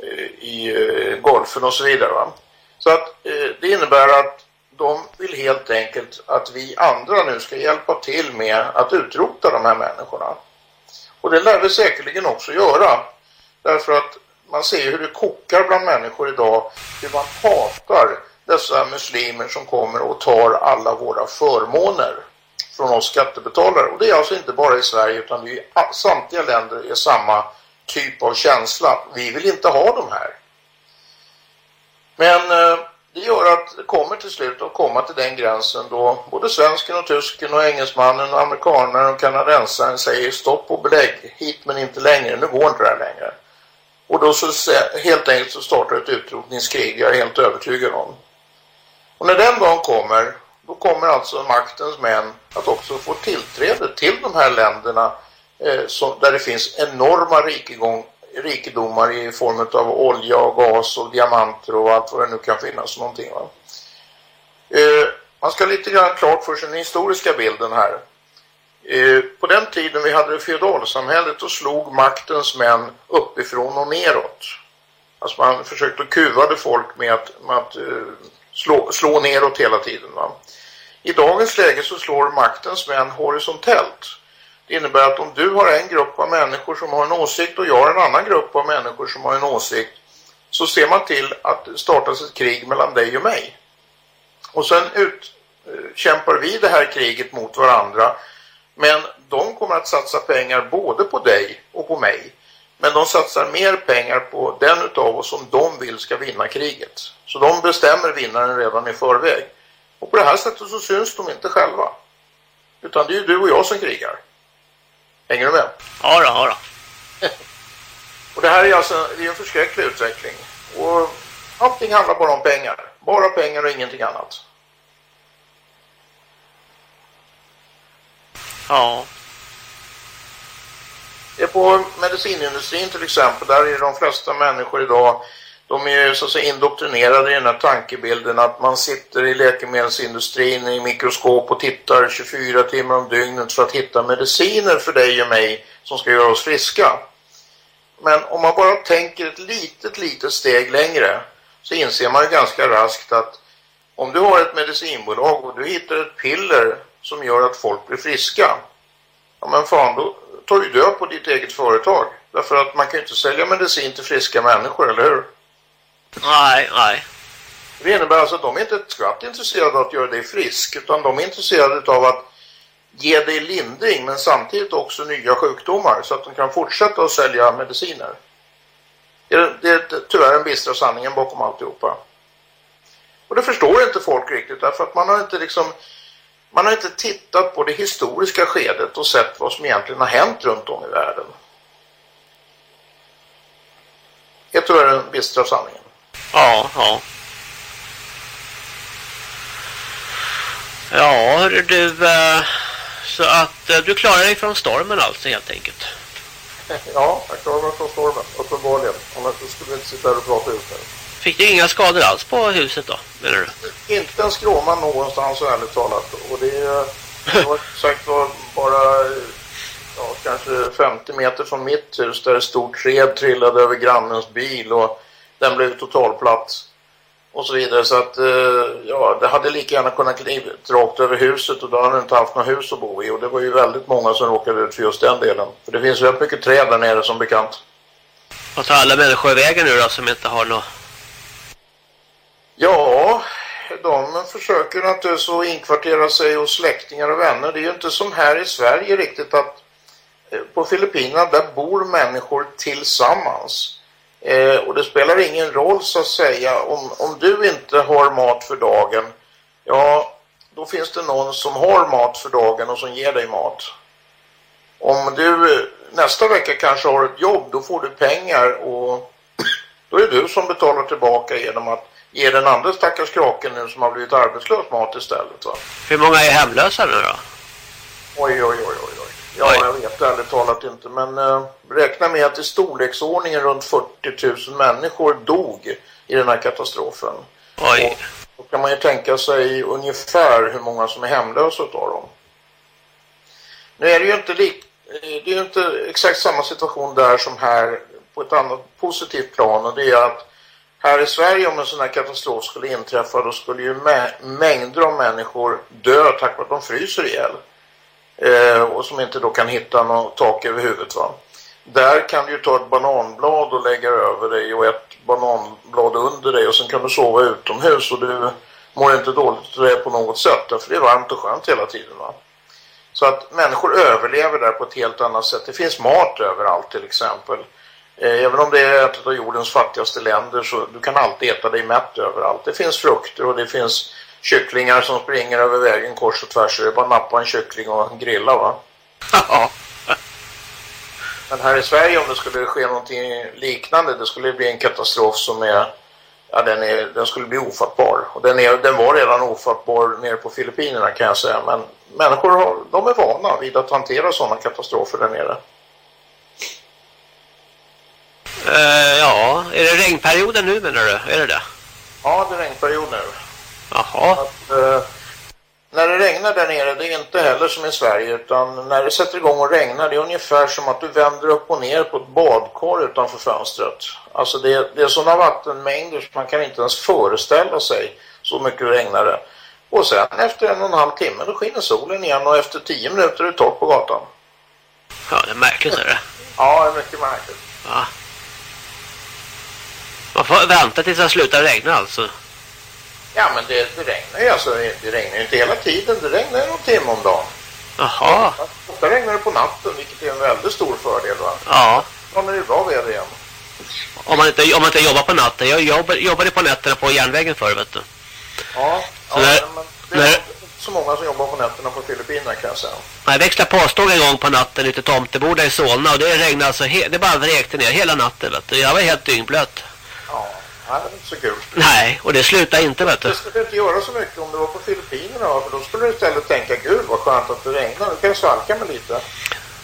eh, i eh, Golfen och så vidare. Va? Så att eh, det innebär att de vill helt enkelt att vi andra nu ska hjälpa till med att utrota de här människorna. Och det lär vi säkerligen också göra. Därför att man ser hur det kokar bland människor idag. Hur man hatar dessa muslimer som kommer och tar alla våra förmåner från oss skattebetalare. Och det är alltså inte bara i Sverige utan det är i samtliga länder är samma typ av känsla. Vi vill inte ha de här. Men eh, det gör att det kommer till slut att komma till den gränsen då både svensken och tysken och engelsmannen och amerikanen och kanadensaren säger stopp och belägg hit men inte längre, nu går inte det här längre. Och då så helt enkelt så startar ett utrotningskrig, jag är helt övertygad om. Och när den dagen kommer, då kommer alltså maktens män att också få tillträde till de här länderna eh, som, där det finns enorma rikedom, rikedomar i form av olja och gas och diamanter och allt vad det nu kan finnas någonting. Va? Eh, man ska lite grann klart för sig den historiska bilden här. Eh, på den tiden vi hade det feodalsamhället och slog maktens män uppifrån och neråt. Alltså man försökte kuvade folk med att, med att eh, slå, slå neråt hela tiden. Va? I dagens läge så slår maktens män horisontellt. Det innebär att om du har en grupp av människor som har en åsikt och jag har en annan grupp av människor som har en åsikt så ser man till att det startas ett krig mellan dig och mig. Och sen utkämpar eh, vi det här kriget mot varandra men de kommer att satsa pengar både på dig och på mig. Men de satsar mer pengar på den utav oss som de vill ska vinna kriget. Så de bestämmer vinnaren redan i förväg. Och på det här sättet så syns de inte själva. Utan det är ju du och jag som krigar. Hänger du med? Ja då, ja då. och det här är alltså det är en förskräcklig utveckling. Och allting handlar bara om pengar. Bara pengar och ingenting annat. Ja. Det är på medicinindustrin till exempel. Där är de flesta människor idag de är ju så att säga indoktrinerade i den här tankebilden att man sitter i läkemedelsindustrin i mikroskop och tittar 24 timmar om dygnet för att hitta mediciner för dig och mig som ska göra oss friska. Men om man bara tänker ett litet, litet steg längre så inser man ju ganska raskt att om du har ett medicinbolag och du hittar ett piller som gör att folk blir friska ja men fan då tar du död på ditt eget företag. Därför att man kan ju inte sälja medicin till friska människor, eller hur? Nej, nej. Det innebär alltså att de är inte ett skvatt intresserade av att göra dig frisk utan de är intresserade av att ge dig lindring men samtidigt också nya sjukdomar så att de kan fortsätta att sälja mediciner. Det är, det är tyvärr den bistra sanningen bakom alltihopa. Och det förstår inte folk riktigt därför att man har inte liksom man har inte tittat på det historiska skedet och sett vad som egentligen har hänt runt om i världen. Det är tyvärr den bistra sanningen. Ja, ja. Ja, hörru du. eh, Så att eh, du klarar dig från stormen alltså helt enkelt. Ja, jag klarar mig från stormen, uppenbarligen. Annars skulle vi inte sitta här och prata ut nu. Fick du inga skador alls på huset då, menar du? Inte en skråma någonstans ärligt talat. Och det, är- sagt var bara ja, kanske 50 meter från mitt hus där ett stort träd trillade över grannens bil och den blev totalplatt. Och så vidare. Så att eh, ja, det hade lika gärna kunnat klivit rakt över huset och då hade du inte haft något hus att bo i. Och det var ju väldigt många som råkade ut för just den delen. För det finns väldigt mycket träd där nere som bekant. Vad tar alla människor vägen nu då som inte har något? Ja, de försöker naturligtvis att inkvartera sig hos släktingar och vänner. Det är ju inte som här i Sverige riktigt att eh, på Filippinerna där bor människor tillsammans. Eh, och det spelar ingen roll så att säga om, om du inte har mat för dagen. Ja, då finns det någon som har mat för dagen och som ger dig mat. Om du eh, nästa vecka kanske har ett jobb, då får du pengar och då är det du som betalar tillbaka genom att ge den andra stackars kraken nu som har blivit arbetslös mat istället va. Hur många är hemlösa nu då? Oj, oj, oj, oj, Ja, jag vet ärligt talat inte. Men eh, räkna med att i storleksordningen runt 40 000 människor dog i den här katastrofen. Oj. Då kan man ju tänka sig ungefär hur många som är hemlösa utav dem. Nu är det ju inte lik, eh, det är inte exakt samma situation där som här på ett annat positivt plan och det är att här i Sverige om en sån här katastrof skulle inträffa då skulle ju mä mängder av människor dö tack vare att de fryser ihjäl. Eh, och som inte då kan hitta något tak över huvudet va. Där kan du ju ta ett bananblad och lägga över dig och ett bananblad under dig och sen kan du sova utomhus och du mår inte dåligt av det på något sätt för det är varmt och skönt hela tiden va. Så att människor överlever där på ett helt annat sätt. Det finns mat överallt till exempel. Eh, även om det är ett av jordens fattigaste länder så du kan alltid äta dig mätt överallt. Det finns frukter och det finns kycklingar som springer över vägen kors och tvärs. Det är bara att nappa en kyckling och grilla va. Ja. Men här i Sverige om det skulle ske någonting liknande det skulle bli en katastrof som är ja den, är, den skulle bli ofattbar. Och den, är, den var redan ofattbar nere på Filippinerna kan jag säga. Men människor har, de är vana vid att hantera sådana katastrofer där nere. Eh, ja, är det regnperioden nu menar du? Är det det? Ja, det är regnperiod nu. Jaha. Att, eh, när det regnar där nere, det är inte heller som i Sverige utan när det sätter igång och regnar det är ungefär som att du vänder upp och ner på ett badkar utanför fönstret. Alltså det, är- det är sådana vattenmängder som man kan inte ens föreställa sig så mycket regnar det. Och sen efter en och en halv timme då skiner solen igen och efter tio minuter är det torrt på gatan. Ja, det är märkligt är det. Ja, det är mycket märkligt. Ja. Man får vänta tills det slutar regna alltså. Ja, men det, det regnar ju alltså, det regnar ju inte hela tiden, det regnar ju någon timme om dagen. Jaha. Ofta regnar det på natten, vilket är en väldigt stor fördel va. Ja. Ja, men det är bra väder igen. Om man inte, om man inte jobbar på natten. Jag jobbar, jobbade på nätterna på järnvägen förr vet du. Ja, Så ja när- men det är när- så många som jobbar på nätterna på Filippinerna kan jag säga. Jag växlade påståg en gång på natten ute i Tomteboda i Solna och det regnade alltså, det bara vräkte ner hela natten vet du. Jag var helt dyngblöt. Ja, nej, det är inte så kul. Nej, och det slutade inte vet du. Det skulle inte göra så mycket om det var på Filippinerna för då skulle du istället tänka gud vad skönt att det regnar, nu kan jag svalka mig lite.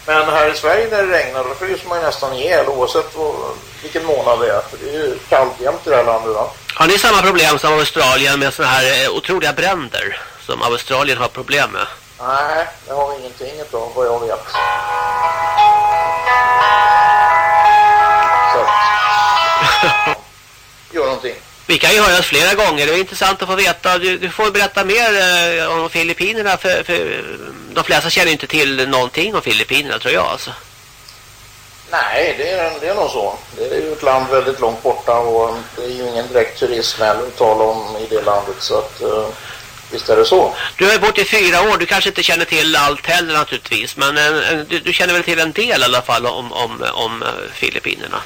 Men här i Sverige när det regnar då fryser man ju nästan ihjäl oavsett vad, vilken månad det är. För det är ju kallt jämt i det här landet va. Har ni samma problem som Australien med såna här eh, otroliga bränder som Australien har problem med? Nej, det har vi ingenting utav vad jag vet. Gör någonting. Vi kan ju höras flera gånger. Det är intressant att få veta. Du, du får berätta mer eh, om Filippinerna. För, för de flesta känner inte till någonting om Filippinerna tror jag. Alltså. Nej, det är, det är nog så. Det är ju ett land väldigt långt borta och det är ju ingen direkt turism heller att tala om i det landet. Så att eh, visst är det så. Du har ju bott i fyra år. Du kanske inte känner till allt heller naturligtvis. Men eh, du, du känner väl till en del i alla fall om, om, om eh, Filippinerna?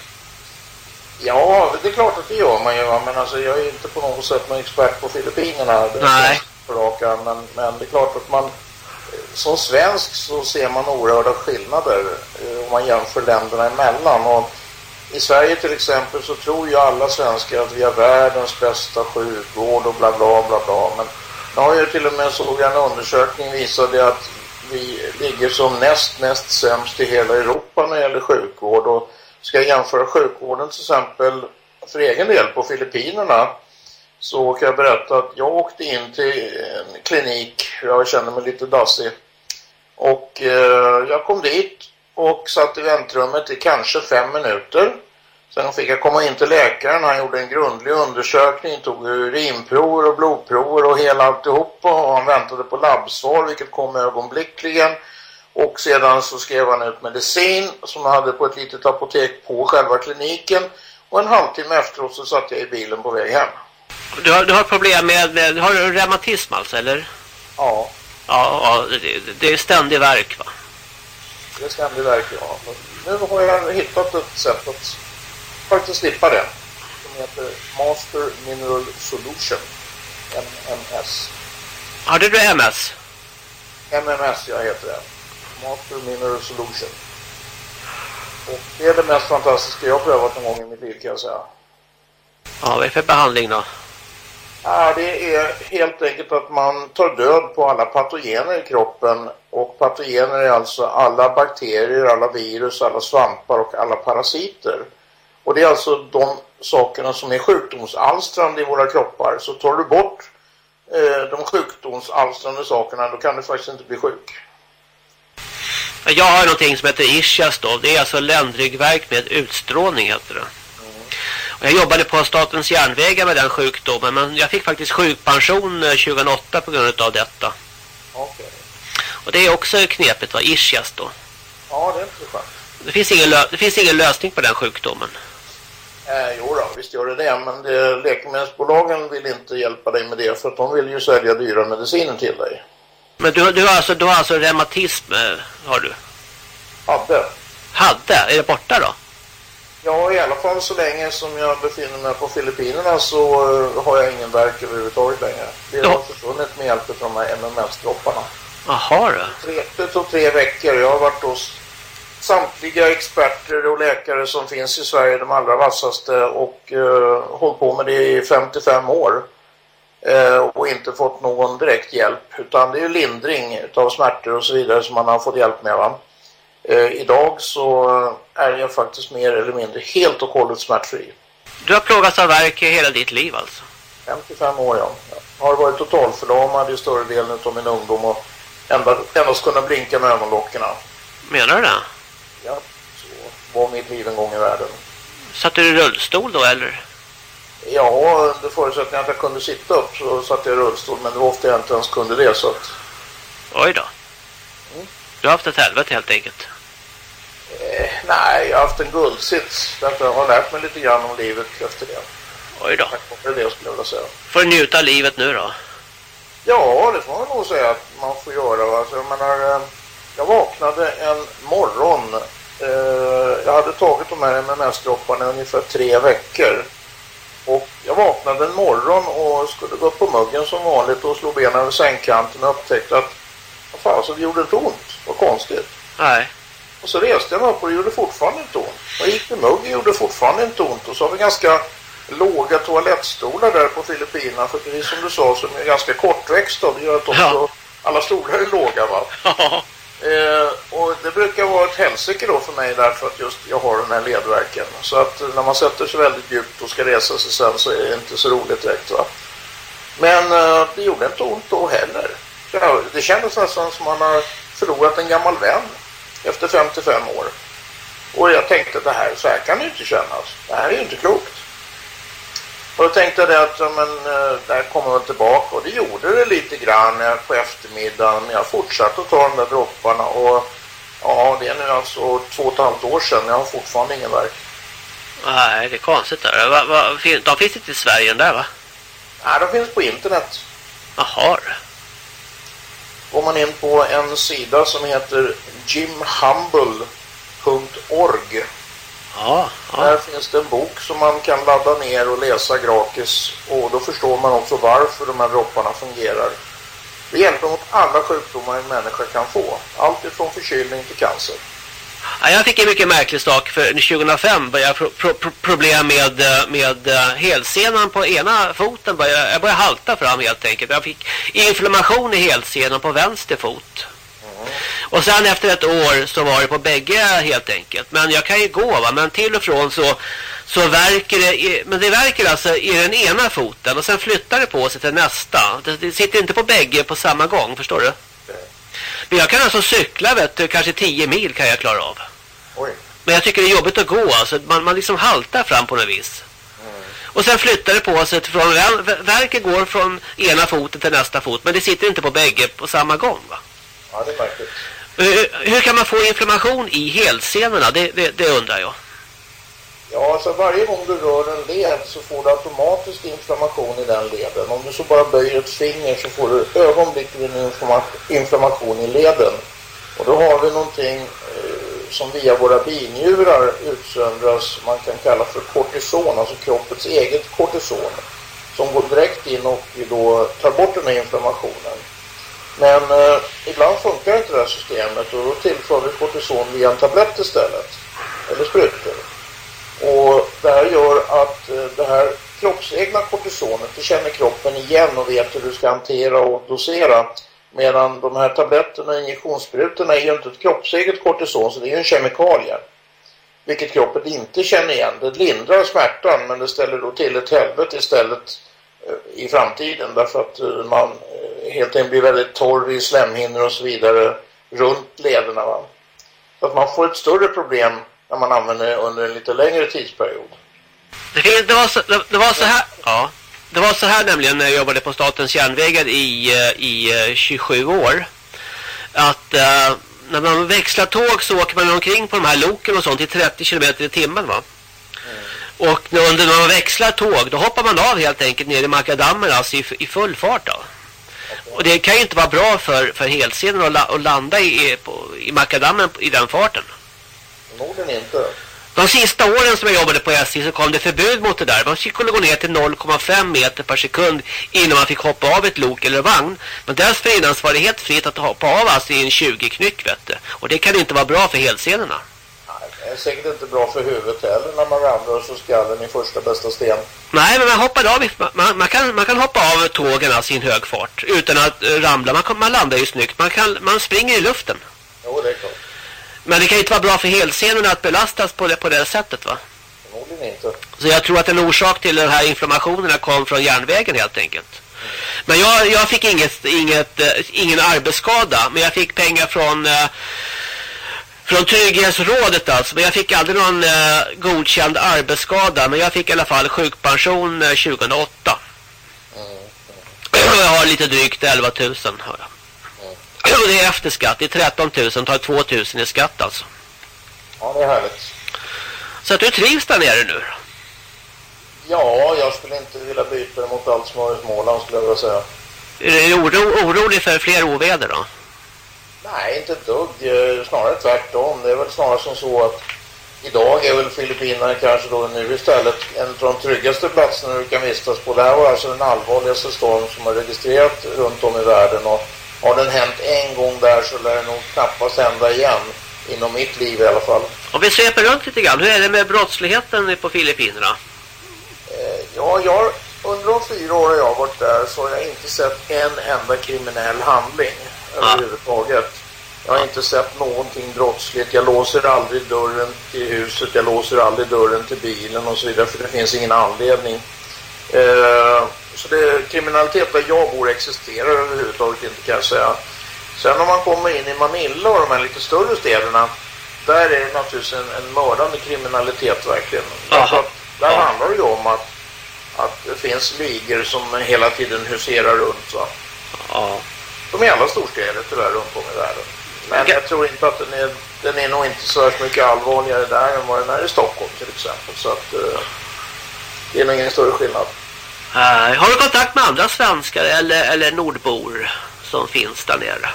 Ja, det är klart att det gör man ju. Men alltså, jag är inte på något sätt någon expert på Filippinerna. Det Nej. På rak arm, men, men det är klart att man som svensk så ser man oerhörda skillnader eh, om man jämför länderna emellan. Och I Sverige till exempel så tror ju alla svenskar att vi har världens bästa sjukvård och bla bla bla bla. Men nu har ju till och med såg en undersökning visade att vi ligger som näst näst sämst i hela Europa när det gäller sjukvård. Och ska jag jämföra sjukvården till exempel för egen del på Filippinerna så kan jag berätta att jag åkte in till en klinik. Jag känner mig lite dassig. Och eh, jag kom dit och satt i väntrummet i kanske fem minuter. Sen fick jag komma in till läkaren. Han gjorde en grundlig undersökning, tog urinprover och blodprover och hela alltihop, Och han väntade på labbsvar, vilket kom ögonblickligen. Och sedan så skrev han ut medicin som han hade på ett litet apotek på själva kliniken. Och en halvtimme efteråt så satt jag i bilen på väg hem. Du har, du har problem med, med har du reumatism alltså eller? Ja, Ja, ja det, det är ständig verk va? det stämde verkligen. Ja. Men Nu har jag hittat ett sätt att faktiskt slippa det. Som heter Master Mineral Solution. MMS. Hade du MS? MMS, jag heter det. Master Mineral Solution. Och det är det mest fantastiska jag prövat någon gång i mitt liv kan jag säga. Ja, vad är det för behandling då? Ja, det är helt enkelt att man tar död på alla patogener i kroppen. Och patogener är alltså alla bakterier, alla virus, alla svampar och alla parasiter. Och det är alltså de sakerna som är sjukdomsalstrande i våra kroppar. Så tar du bort eh, de sjukdomsalstrande sakerna, då kan du faktiskt inte bli sjuk. Jag har någonting som heter ischias då. Det är alltså ländrygverk med utstrålning heter det. Och jag jobbade på Statens järnvägar med den sjukdomen men jag fick faktiskt sjukpension eh, 2008 på grund av detta. Okej. Och det är också knepigt va, ischias då. Ja, det är inte så. Det finns ingen, det finns ingen lösning på den sjukdomen. Eh, jo då, visst gör det det. Men det, läkemedelsbolagen vill inte hjälpa dig med det för att de vill ju sälja dyra mediciner till dig. Men du, du, har, alltså, du har alltså reumatism eh, har du? Hade. Hade? Är det borta då? Ja, i alla fall så länge som jag befinner mig på Filippinerna så eh, har jag ingen verk överhuvudtaget längre. Det har försvunnit med hjälp av de här MMS-dropparna. Jaha. Tre, det tog tre veckor. Jag har varit hos samtliga experter och läkare som finns i Sverige, de allra vassaste, och uh, hållit på med det i 55 år. Eh, och inte fått någon direkt hjälp, utan det är ju lindring utav smärtor och så vidare som man har fått hjälp med. Va? Eh, idag så är jag faktiskt mer eller mindre helt och hållet smärtfri. Du har plågats av värk i hela ditt liv alltså? 55 år, ja. Jag har varit totalförlamad i större delen av min ungdom och endast, endast kunna blinka med ögonlocken. Menar du det? Ja, så var mitt liv en gång i världen. Satt du i rullstol då eller? Ja, under förutsättning att jag kunde sitta upp så satt jag i rullstol, men det var ofta jag inte ens kunde det, så att... Oj då. Du har haft ett helvete helt enkelt. Eh, nej, jag har haft en guldsits, därför jag har lärt mig lite grann om livet efter det. Oj då. Tack vare det skulle jag vilja säga. Får du njuta av livet nu då? Ja, det får man nog säga att man får göra. Alltså, jag menar, eh, jag vaknade en morgon. Eh, jag hade tagit de här MMS-dropparna ungefär tre veckor. Och jag vaknade en morgon och skulle gå upp på muggen som vanligt och slå benen över sängkanten och upptäckte att vad fan, så det gjorde inte ont. Vad konstigt. Nej. Och så reste jag mig upp och det gjorde fortfarande inte ont. Och jag gick till muggen och gjorde fortfarande inte ont. Och så har vi ganska låga toalettstolar där på Filippinerna. För precis som du sa så är de ganska kortväxta. Det gör att också Ja. alla stolar är låga va. Ja. Eh, och det brukar vara ett helsike då för mig därför att just jag har den här ledverken. Så att eh, när man sätter sig väldigt djupt och ska resa sig sen så är det inte så roligt direkt va. Men eh, det gjorde inte ont då heller. Det kändes nästan som man har förlorat en gammal vän efter 55 år. Och jag tänkte att det här, så här kan det ju inte kännas. Det här är ju inte klokt. Och då tänkte jag det att ja, men, eh, där kommer man tillbaka och det gjorde det lite grann eh, på eftermiddagen. Men jag fortsatte att ta de där dropparna och ja, det är nu alltså två och ett halvt år sedan. Jag har fortfarande ingen verk. Nej, det är konstigt där. Va, va, de finns inte i Sverige där va? Nej, de finns på internet. Jaha. Går man in på en sida som heter jimhumble.org Ja, ja. Där finns det en bok som man kan ladda ner och läsa gratis. Och då förstår man också varför de här dropparna fungerar. Det hjälper mot alla sjukdomar en människa kan få. Allt ifrån förkylning till cancer. Ja, jag fick en mycket märklig sak för 2005 började jag pro pro pro problem med, eh, med uh, helsenan på ena foten. Började, jag började halta fram helt enkelt. Jag fick inflammation i helsenan på vänster fot. Och sen efter ett år så var det på bägge helt enkelt. Men jag kan ju gå va. Men till och från så, så verkar det. I, men det verkar alltså i den ena foten. Och sen flyttar det på sig till nästa. Det, det sitter inte på bägge på samma gång. Förstår du? Men jag kan alltså cykla vet du, kanske 10 mil kan jag klara av. Oj. Men jag tycker det är jobbigt att gå alltså. Man, man liksom haltar fram på något vis. Mm. Och sen flyttar det på sig från verket går från ena foten till nästa fot. Men det sitter inte på bägge på samma gång va? Ja, det är märkligt. Uh, hur kan man få inflammation i helsenorna? Det, det, det undrar jag. Ja, alltså varje gång du rör en led så får du automatiskt inflammation i den leden. Om du så bara böjer ett finger så får du ögonblickligen inflammation i leden. Och då har vi någonting eh, som via våra binjurar utsöndras, man kan kalla för kortison, alltså kroppens eget kortison. Som går direkt in och då tar bort den här inflammationen. Men eh, ibland funkar inte det här systemet och då tillför vi kortison via en tablett istället. Eller sprutor. Och det här gör att eh, det här kroppsegna kortisonet, det känner kroppen igen och vet hur du ska hantera och dosera. Medan de här tabletterna och injektionssprutorna är ju inte ett kroppseget kortison så det är ju en kemikalie. Vilket kroppen inte känner igen. Det lindrar smärtan men det ställer då till ett helvete istället i framtiden. Därför att eh, man helt enkelt blir väldigt torr i slemhinnor och så vidare runt lederna. Va? Så att man får ett större problem när man använder det under en lite längre tidsperiod. Det, det, var, så, det, det var så här... Ja. Det var så här nämligen när jag jobbade på Statens järnvägar i, eh, i 27 eh, år. Att uh, när man växlar tåg så åker man omkring på de här loken och sånt i 30 km i timmen va? Och under när man växlar tåg då hoppar man av helt enkelt ner i makadammen alltså i, i full fart då. Och det kan ju inte vara bra för, för helseden att, la, att landa i, på, i makadammen i den farten. Förmodligen inte. De sista åren som jag jobbade på SJ så kom det förbud mot det där. Man skulle gå ner till 0,5 meter per sekund innan man fick hoppa av ett lok eller vagn. Men dessförinnan så var det helt fritt att hoppa av alltså i en 20 knyck vet du. Och det kan inte vara bra för helscenerna. Det är säkert inte bra för huvudet heller när man ramlar så skallen i första bästa sten. Nej, men man hoppar av, man, man, kan, man kan hoppa av tågen alltså i en hög fart utan att uh, ramla. Man, man landar ju snyggt. Man, kan, man springer i luften. Jo, det är klart. Men det kan ju inte vara bra för helscenerna att belastas på det, på det sättet va? Förmodligen inte. Så jag tror att en orsak till den här inflammationerna kom från järnvägen helt enkelt. Men jag, jag fick inget, inget, uh, ingen arbetsskada. Men jag fick pengar från... Från Trygghetsrådet alltså. Men jag fick aldrig någon uh, godkänd arbetsskada. Men jag fick i alla fall sjukpension 2008. Mm. Mm. jag har lite drygt 11 000 har jag. Och det är efter skatt. Det är 13 000. Tar 2 000 i skatt alltså. Ja, det är härligt. Så att du trivs där nere nu? Ja, jag skulle inte vilja byta mot allt smör i Småland skulle jag vilja säga. Är du oro, orolig för fler oväder då? Nej, inte ett dugg. Snarare tvärtom. Det är väl snarare som så att idag är väl Filippinerna kanske då nu istället en av de tryggaste platserna du kan vistas på. Det här var alltså den allvarligaste storm som har registrerat runt om i världen och har den hänt en gång där så lär det nog knappast hända igen. Inom mitt liv i alla fall. Om vi sveper runt lite grann, hur är det med brottsligheten på Filippinerna? Eh, ja, jag, under de fyra år jag har varit där så har jag inte sett en enda kriminell handling ja. överhuvudtaget. Jag har inte sett någonting brottsligt. Jag låser aldrig dörren till huset, jag låser aldrig dörren till bilen och så vidare för det finns ingen anledning. Eh, så det, kriminalitet där jag bor existerar överhuvudtaget inte kan jag säga. Sen om man kommer in i Manila och de här lite större städerna, där är det naturligtvis en, en mördande kriminalitet verkligen. Därför där ja. handlar det ju om att, att det finns ligor som hela tiden huserar runt. Va? Ja. Som i alla storstäder tyvärr runt om i världen. Men jag tror inte att den är, den är nog inte så mycket allvarligare där än vad den är i Stockholm till exempel. Så att uh, det är nog ingen större skillnad. Uh, har du kontakt med andra svenskar eller, eller nordbor som finns där nere?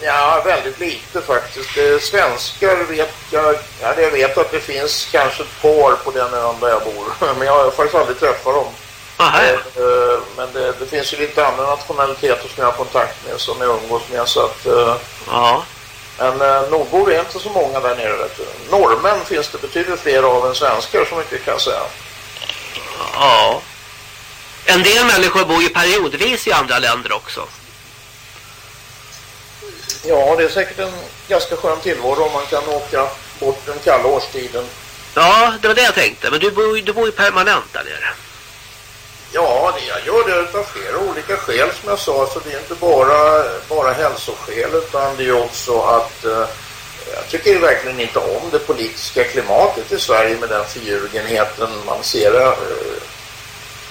Ja, väldigt lite faktiskt. Det, svenskar vet jag, ja, jag vet att det finns kanske ett par på den ön där jag bor. Men jag har faktiskt aldrig träffat dem. Eh, eh, Men det, det finns ju lite andra nationaliteter som jag har kontakt med som jag umgås med så att... eh, Ja. Men eh, nordbor är inte så många där nere vet du. Norrmän finns det betydligt fler av än svenskar så mycket kan säga. Ja. En del människor bor ju periodvis i andra länder också. Ja, det är säkert en ganska skön tillvaro om man kan åka bort den kalla årstiden. Ja, det var det jag tänkte. Men du bor, du bor ju permanent där nere. Ja, det, jag gör det av flera olika skäl som jag sa. Så det är inte bara, bara hälsoskäl utan det är också att eh, jag tycker verkligen inte om det politiska klimatet i Sverige med den förljugenheten man ser. Eh,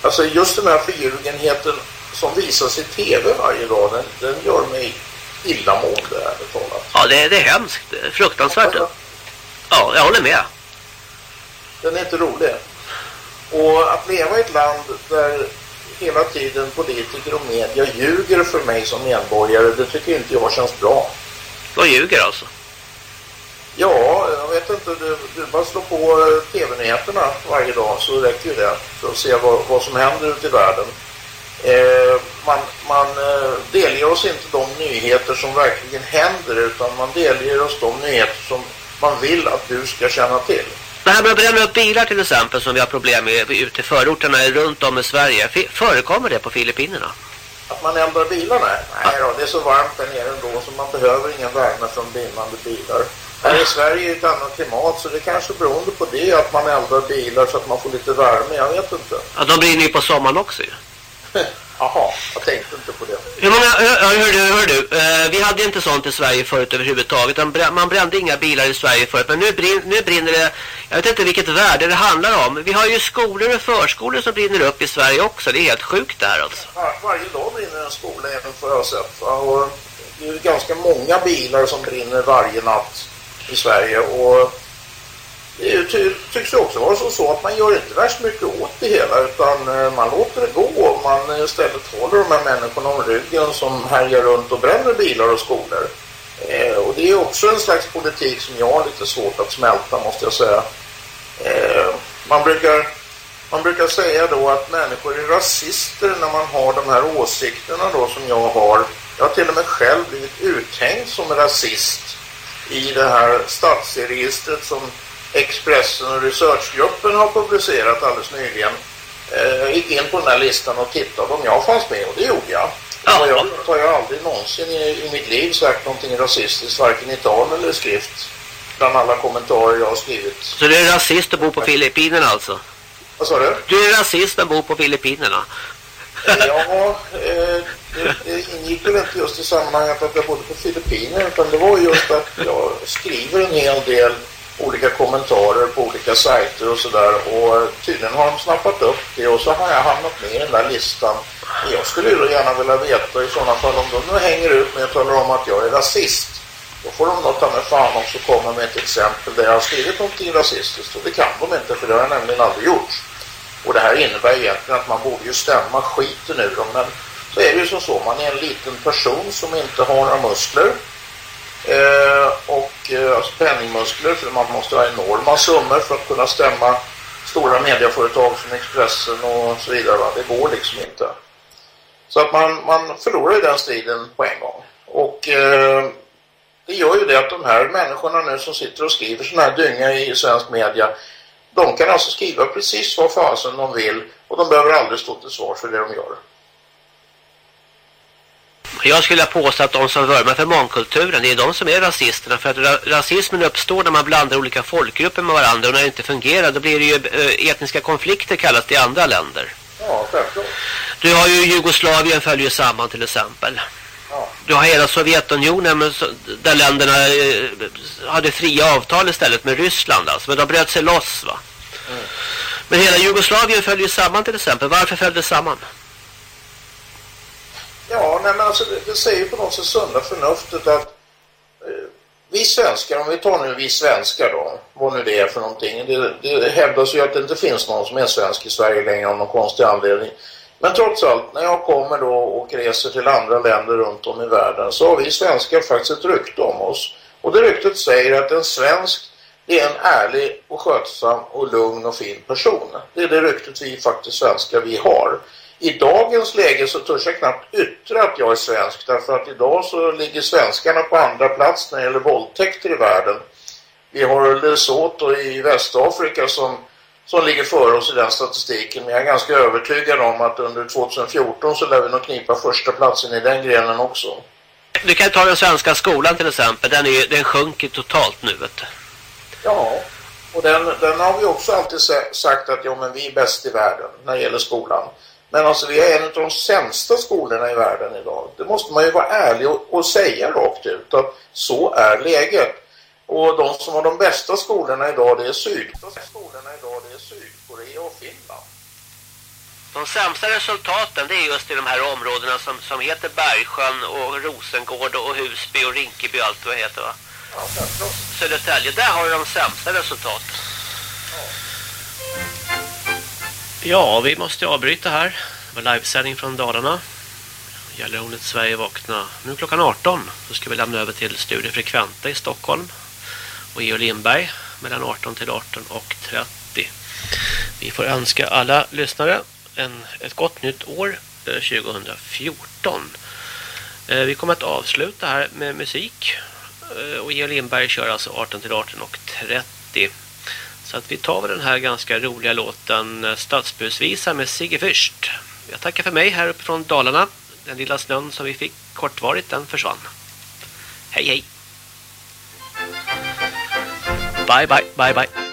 alltså just den här förljugenheten som visas i tv varje dag, den, den gör mig illamående ärligt talat. Ja, det, det är hemskt. Fruktansvärt. Ja, jag håller med. Den är inte rolig. Och att leva i ett land där hela tiden politiker och media ljuger för mig som medborgare, det tycker inte jag känns bra. De ljuger alltså. Ja, jag vet inte, du, du bara slår på tv-nyheterna varje dag så räcker ju det för att se vad, vad som händer ute i världen. Eh, man man eh, delger oss inte de nyheter som verkligen händer utan man delger oss de nyheter som man vill att du ska känna till. Det här med att bränna upp bilar till exempel som vi har problem med ute i förorterna runt om i Sverige. Förekommer det på Filippinerna? Att man eldar bilar? Nej, nej då, det är så varmt där nere ändå så man behöver ingen värme från brinnande bilar. Här i Sverige är det ett annat klimat så det kanske beroende på det att man eldar bilar så att man får lite värme, jag vet inte. Ja, de brinner ju på sommaren också ju. Jaha, jag tänkte inte på det. Hur många, hör, hör du, hör du eh, vi hade inte sånt i Sverige förut överhuvudtaget. Man, brä- man brände inga bilar i Sverige förut. Men nu, brin, nu brinner det, jag vet inte vilket värde det handlar om. Vi har ju skolor och förskolor som brinner upp i Sverige också. Det är helt sjukt det här alltså. Var, varje dag brinner en skola även får jag sett. Och det är ganska många bilar som brinner varje natt i Sverige och det ty tycks ju också vara så, så att man gör inte värst mycket åt det hela utan eh, man låter det gå och man eh, istället håller de här människorna om ryggen som härjar runt och bränner bilar och skolor. Eh, och det är också en slags politik som jag har lite svårt att smälta måste jag säga. Eh, man brukar man brukar säga då att människor är rasister när man har de här åsikterna då som jag har. Jag har till och med själv blivit uthängd som rasist i det här statsregistret som Expressen och researchgruppen har publicerat alldeles nyligen. Eh, Jag gick in på den här listan och tittade om jag fanns med och det gjorde jag. Ja. Jag har jag aldrig någonsin i, i mitt liv sagt någonting rasistiskt, varken i tal eller i skrift. Bland alla kommentarer jag har skrivit. Så du är rasist och bor på Filippinerna alltså? Vad sa du? Du är rasist och bor på Filippinerna? Ja, eh, det, det ingick väl inte just i sammanhanget att jag bodde på Filippinerna utan det var just att jag skriver en hel del olika kommentarer på olika sajter och sådär och tydligen har de snappat upp det och så har jag hamnat med i den där listan. Jag skulle ju gärna vilja veta i sådana fall om de nu hänger ut med och talar om att jag är rasist. Då får de då ta med fan också komma med ett exempel där jag har skrivit någonting rasistiskt och det kan de inte för det har jag nämligen aldrig gjort. Och det här innebär egentligen att man borde ju stämma skiten ur dem. Men så är det ju som så. Man är en liten person som inte har några muskler. Eh, och alltså penningmuskler för man måste ha enorma summor för att kunna stämma stora medieföretag som Expressen och så vidare. Va? Det går liksom inte. Så att man, man förlorar ju den striden på en gång. Och eh, det gör ju det att de här människorna nu som sitter och skriver sådana här dynga i svensk media de kan alltså skriva precis vad fasen de vill och de behöver aldrig stå till svars för det de gör. Jag skulle påstå att de som vurmar för mångkulturen, det är de som är rasisterna. För att ra rasismen uppstår när man blandar olika folkgrupper med varandra och när det inte fungerar då blir det ju eh, etniska konflikter kallas det i andra länder. Ja, självklart. Du har ju Jugoslavien följer samman till exempel. Ja. Du har hela Sovjetunionen där länderna eh, hade fria avtal istället med Ryssland alltså. Men de bröt sig loss va. Men hela Jugoslavien följer samman till exempel. Varför föll det samman? Ja, nej, men alltså det, det säger på något sätt sunda förnuftet att eh, vi svenskar, om vi tar nu vi svenskar då, vad nu det är för någonting. Det, det hävdas ju att det inte finns någon som är svensk i Sverige längre av någon konstig anledning. Men trots allt, när jag kommer då och reser till andra länder runt om i världen så har vi svenskar faktiskt ett rykte om oss. Och det ryktet säger att en svensk är en ärlig och skötsam och lugn och fin person. Det är det ryktet vi faktiskt svenskar vi har. I dagens läge så törs jag knappt yttra att jag är svensk därför att idag så ligger svenskarna på andra plats när det gäller våldtäkter i världen. Vi har Lesotho i Västafrika som, som ligger före oss i den statistiken men jag är ganska övertygad om att under 2014 så lär vi nog knipa första platsen i den grenen också. Du kan ta den svenska skolan till exempel, den, är, den sjunker totalt nu vet du. Ja, och den, den har vi också alltid sagt att ja, men vi är bäst i världen när det gäller skolan. Men alltså vi är en av de sämsta skolorna i världen idag. Det måste man ju vara ärlig och, och säga rakt ut att så är läget. Och de som har de bästa skolorna idag det är Syd. Skolorna idag det är Sydkorea och Finland. De sämsta resultaten det är just i de här områdena som, som heter Bergsjön och Rosengård och Husby och Rinkeby och allt vad det heter va? Ja, Södertälje, där har de sämsta resultaten. Ja, Ja, vi måste avbryta här. Det var livesändning från Dalarna. Gäller ordet Sverige vakna. Nu klockan 18 så ska vi lämna över till Studio Frekventa i Stockholm. Och Geo Lindberg mellan 18 till 18 och 30. Vi får önska alla lyssnare en, ett gott nytt år eh, 2014. Eh, vi kommer att avsluta här med musik. Eh, och Geo Lindberg kör alltså 18 till 18 och 30. Så att vi tar väl den här ganska roliga låten eh, Stadsbusvisa med Sigge Fürst. Jag tackar för mig här uppifrån Dalarna. Den lilla snön som vi fick kortvarigt, den försvann. Hej hej! Bye bye, bye bye.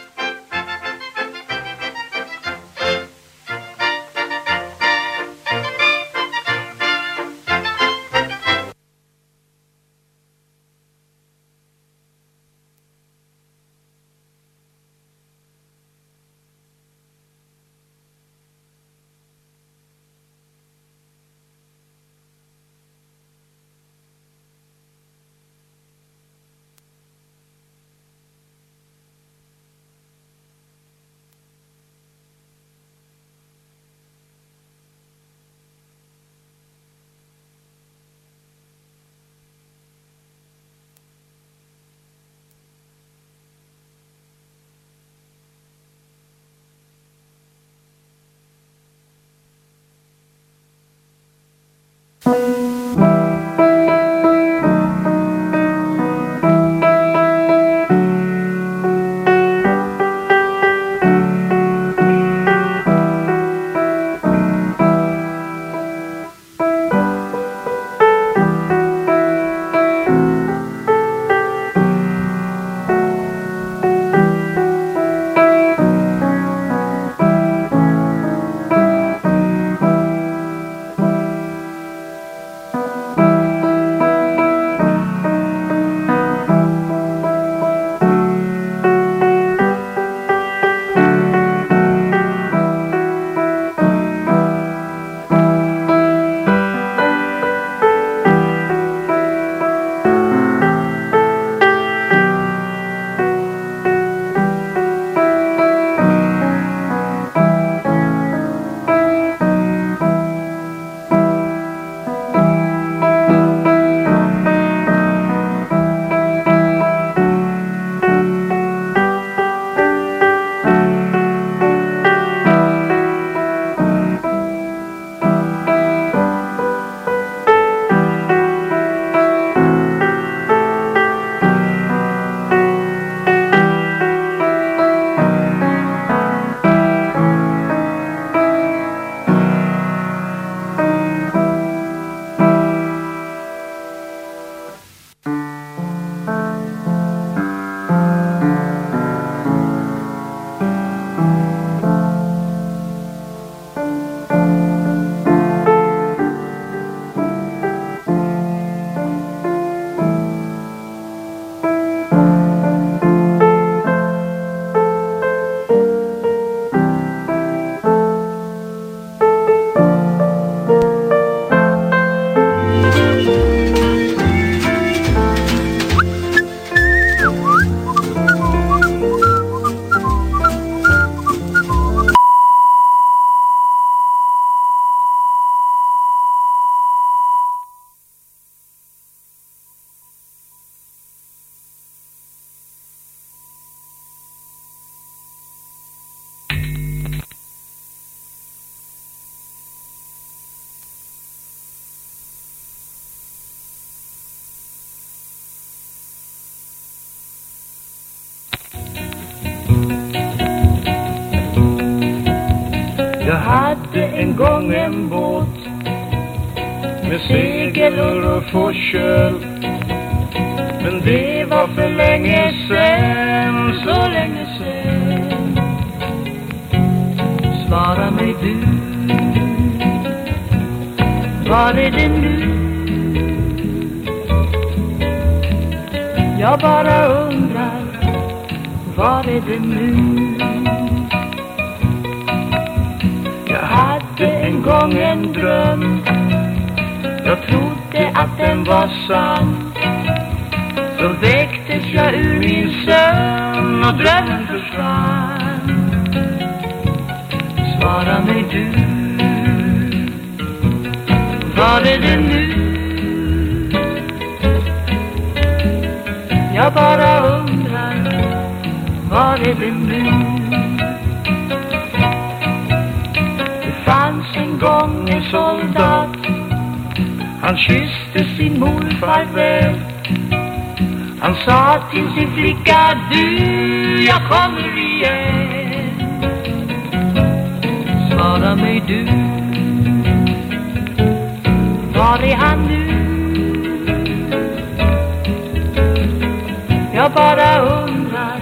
Jag bara undrar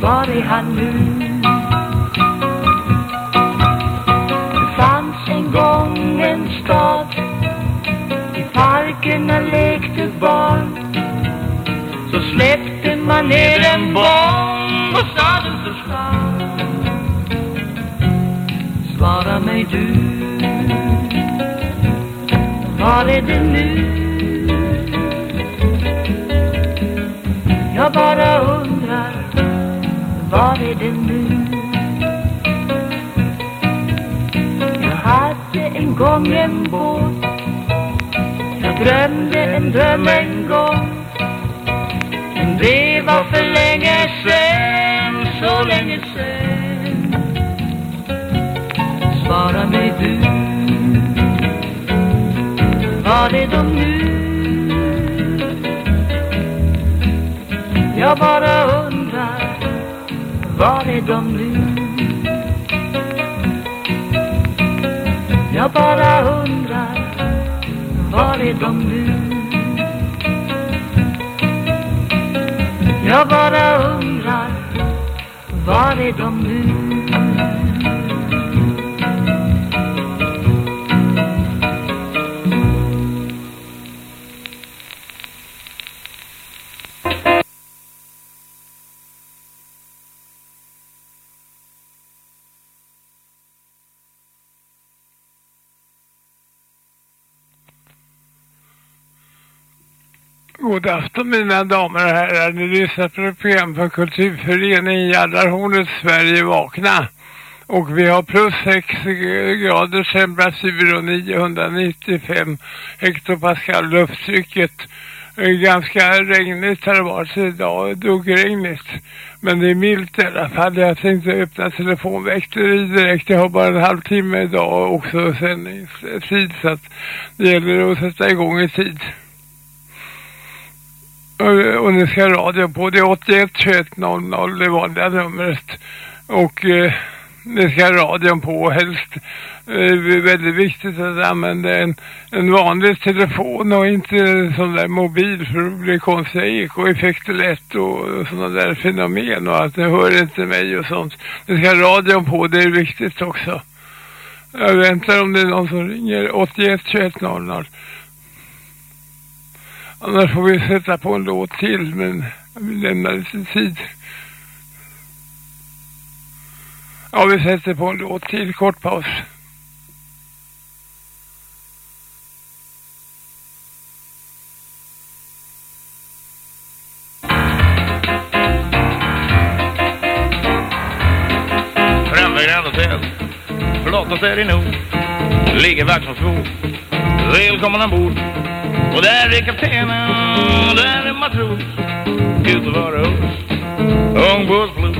Var är han nu? Det fanns en gång en stad I parkerna lekte barn Så släppte man ner en bomb och staden försvann Svara mig du Var är det nu? Jag bara undrar Var är det nu? Jag hade en gång en båt Jag drömde en dröm en gång Men det var för länge sen Så länge sen Svara mig du Var är de nu? Jag bara undrar Var är de nu? Jag bara undrar Var är de nu? Jag bara undrar Var är de nu? Afton mina damer och herrar. Ni lyssnar på ett program för kulturföreningen Jallarhornet Sverige vakna. Och vi har plus 6 grader temperatur och 995 hektopascal lufttrycket. Det är ganska regnigt har det varit idag, duggregnigt. Men det är milt i alla fall. Jag tänkte öppna telefonväkteri direkt. Jag har bara en halvtimme idag också sändningstid så att det gäller att sätta igång i tid. Eh, och, nu ska radion på. Det är 81 21 00 det vanliga numret. Och eh, ska radion på helst. Eh, det är väldigt viktigt att använda en, en vanlig telefon och inte sån där mobil för det blir konstiga ekoeffekter lätt och, och sådana där fenomen och att det hör inte mig och sånt. Det ska radion på, det är viktigt också. Jag väntar om det är någon som ringer 81 21 00. Annars får vi sätta på en låt till, men vi lämnar lite tid. Ja, vi sätter på en låt till, kort paus. Främre Grand Hotel Flottast är det nog Ligger vakt som två Välkommen ombord. Och där är kaptenen Och där är matros. Gud och oss, oss Ångbåtsflod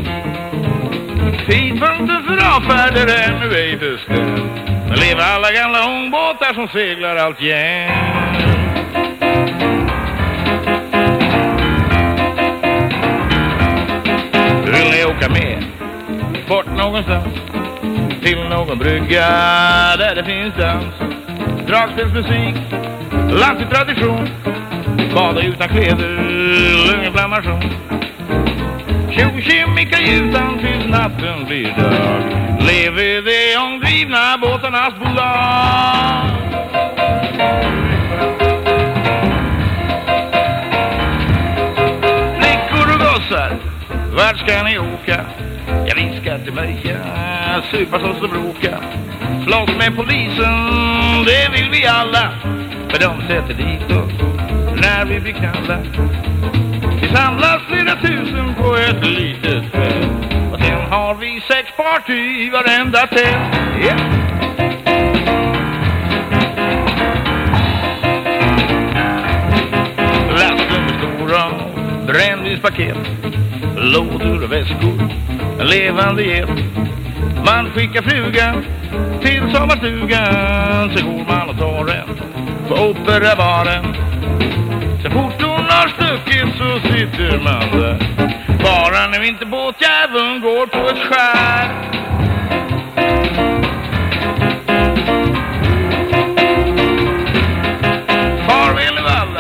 Tidpunkten för avfärder är nu ej bestämd. Men lever alla gamla ångbåtar som seglar alltjämt Vill ni åka med? Bort någonstans till någon brygga där det finns dans. Dragspelsmusik, landslig tradition. Bada utan kläder, lunginflammation. Tjo tjim i kajutan tills natten blir dag. Leve de ångdrivna båtarnas bolag. Flickor och gossar, vart ska ni åka? Jag viskar till Maria, supa så och bråka. Slåss med polisen, det vill vi alla. För de sätter dit oss när vi blir kalla. Vi samlas flera tusen på ett litet fält. Och sen har vi sex party i varenda tält. Yeah. Lasten består av brännvinspaket, lådor och väskor, en levande get. Man skickar frugan till sommarstugan, så går man och tar en på operabaren. Så fort hon har stuckit så sitter man där. Bara nu inte båtjäveln går på ett skär. Farväl ut här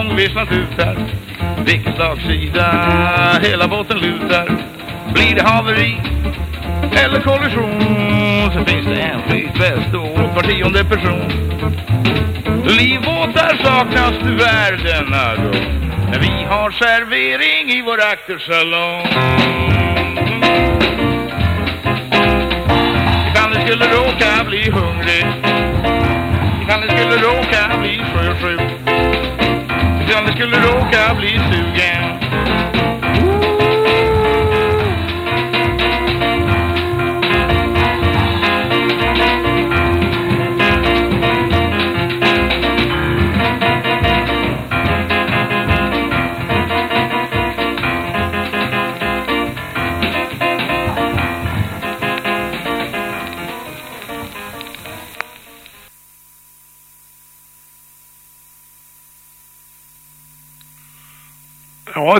ångvisslan tutar. Vilken slagsida hela båten lutar. Blir det haveri eller kollision så finns det en flytväst åt var tionde person. Livbåtar saknas tyvärr denna gång. Men vi har servering i vår aktersalong. Ifall ni skulle råka bli hungrig. Ifall ni skulle råka bli sjösjuk. Ifall ni skulle råka bli sugen.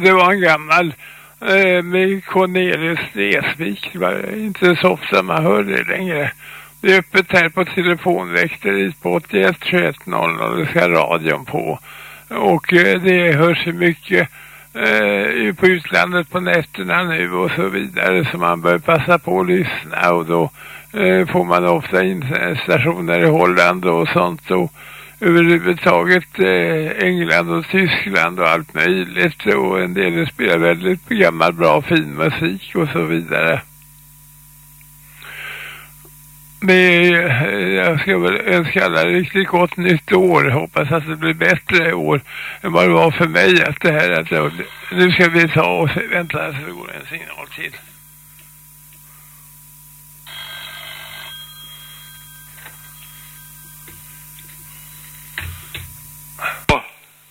Det var en gammal eh, med Cornelius Vreeswijk. Det var inte så ofta man hör det längre. Det är öppet här på telefonväkteriet på 81 21 00. Det ska radion på. Och eh, det hörs ju mycket eh, på utlandet på nätterna nu och så vidare. Så man bör passa på att lyssna och då eh, får man ofta in stationer i Holland och sånt. Och överhuvudtaget eh, England och Tyskland och allt möjligt och en del spelar väldigt gammal bra fin musik och så vidare. Men eh, jag ska väl önska alla riktigt gott nytt år. Hoppas att det blir bättre i år än vad det var för mig. Att det här, att jag, nu ska vi ta och vänta så det går en signal till.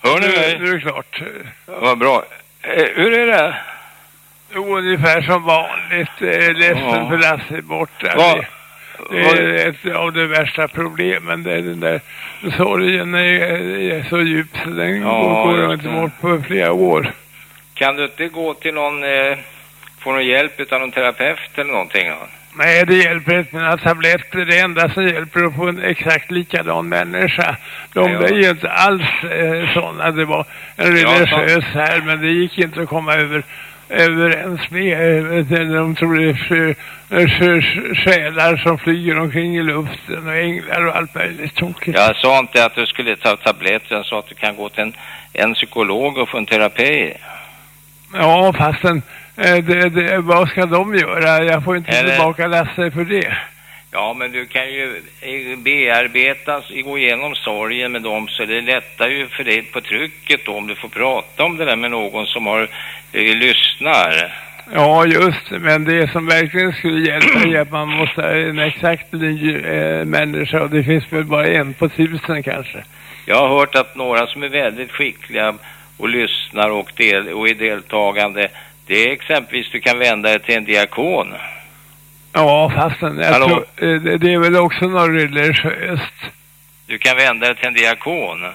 Hör ni mig? Nu är det klart. Vad bra. Eh, hur är det? Jo, ungefär som vanligt. Ledsen Ja. för Lasse är borta. Vad- Det, är ett av de värsta problemen. Det är den där sorgen är, är så djup så den Ja, går, inte bort på flera år. Kan du inte gå till någon, eh, få någon hjälp av någon terapeut eller någonting? Då? Nej, det hjälper inte några tabletter. Det enda som hjälper att få en exakt likadan människa. De Ja. är ju inte alls eh, sådana. Det var en Ja, religiös här, men det gick inte att komma över överens med. De tror det är själar som flyger omkring i luften och änglar och allt möjligt tokigt. Jag sa inte att du skulle ta tabletter, jag sa att du kan gå till en, en psykolog och få en terapi. Ja, fastän eh, det, det, vad ska de göra? Jag får inte Eller- tillbaka Lasse för det. Ja, men du kan ju eh, bearbeta, gå igenom sorgen med dem så det lättar ju för dig på trycket då om du får prata om det där med någon som har eh, lyssnar. Ja, just. Men det som verkligen skulle hjälpa är att man måste ha en exakt ny eh, människa och det finns väl bara en på tusen kanske. Jag har hört att några som är väldigt skickliga och lyssnar och, del, och är deltagande, det är exempelvis du kan vända dig till en diakon. Ja, fastän jag Hallå? tror, eh, det, det är väl också något religiöst. Du kan vända dig till en diakon.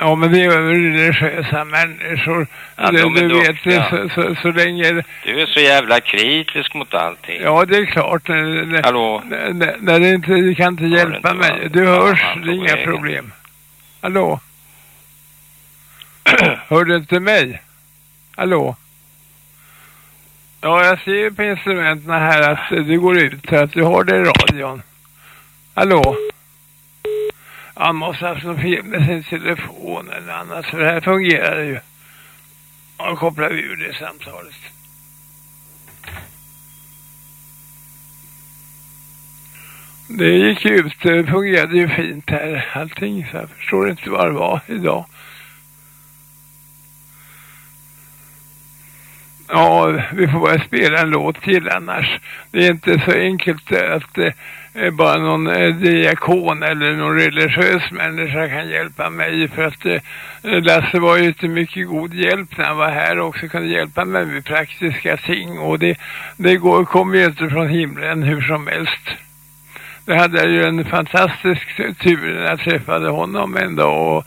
Ja, men det är väl religiösa människor. Ja, du de är du vet, duktiga. så, så, så länge... Du är så jävla kritisk mot allting. Ja, det är klart. När, när, Hallå? när, när- det inte, det kan inte hjälpa inte mig. Du hörs, det är inga vägen. problem. Hallå? Hör du inte mig? Hallå? Ja, jag ser ju på instrumenten här att du det går ut, att du har det i radion. Hallå? Han måste ha haft något fel med sin telefon eller annat, för det här fungerar ju. Han kopplar vi ur det samtalet. Det gick ut, det fungerade ju fint här, allting, så jag förstår inte vad det var idag. Ja, vi får bara spela en låt till annars. Det är inte så enkelt att eh, bara någon eh, diakon eller någon religiös människa kan hjälpa mig för att eh, Lasse var ju till mycket god hjälp när han var här och också kunde hjälpa mig med praktiska ting och det, det går, kommer ju inte från himlen hur som helst. Det hade jag ju en fantastisk tur när jag träffade honom en dag och,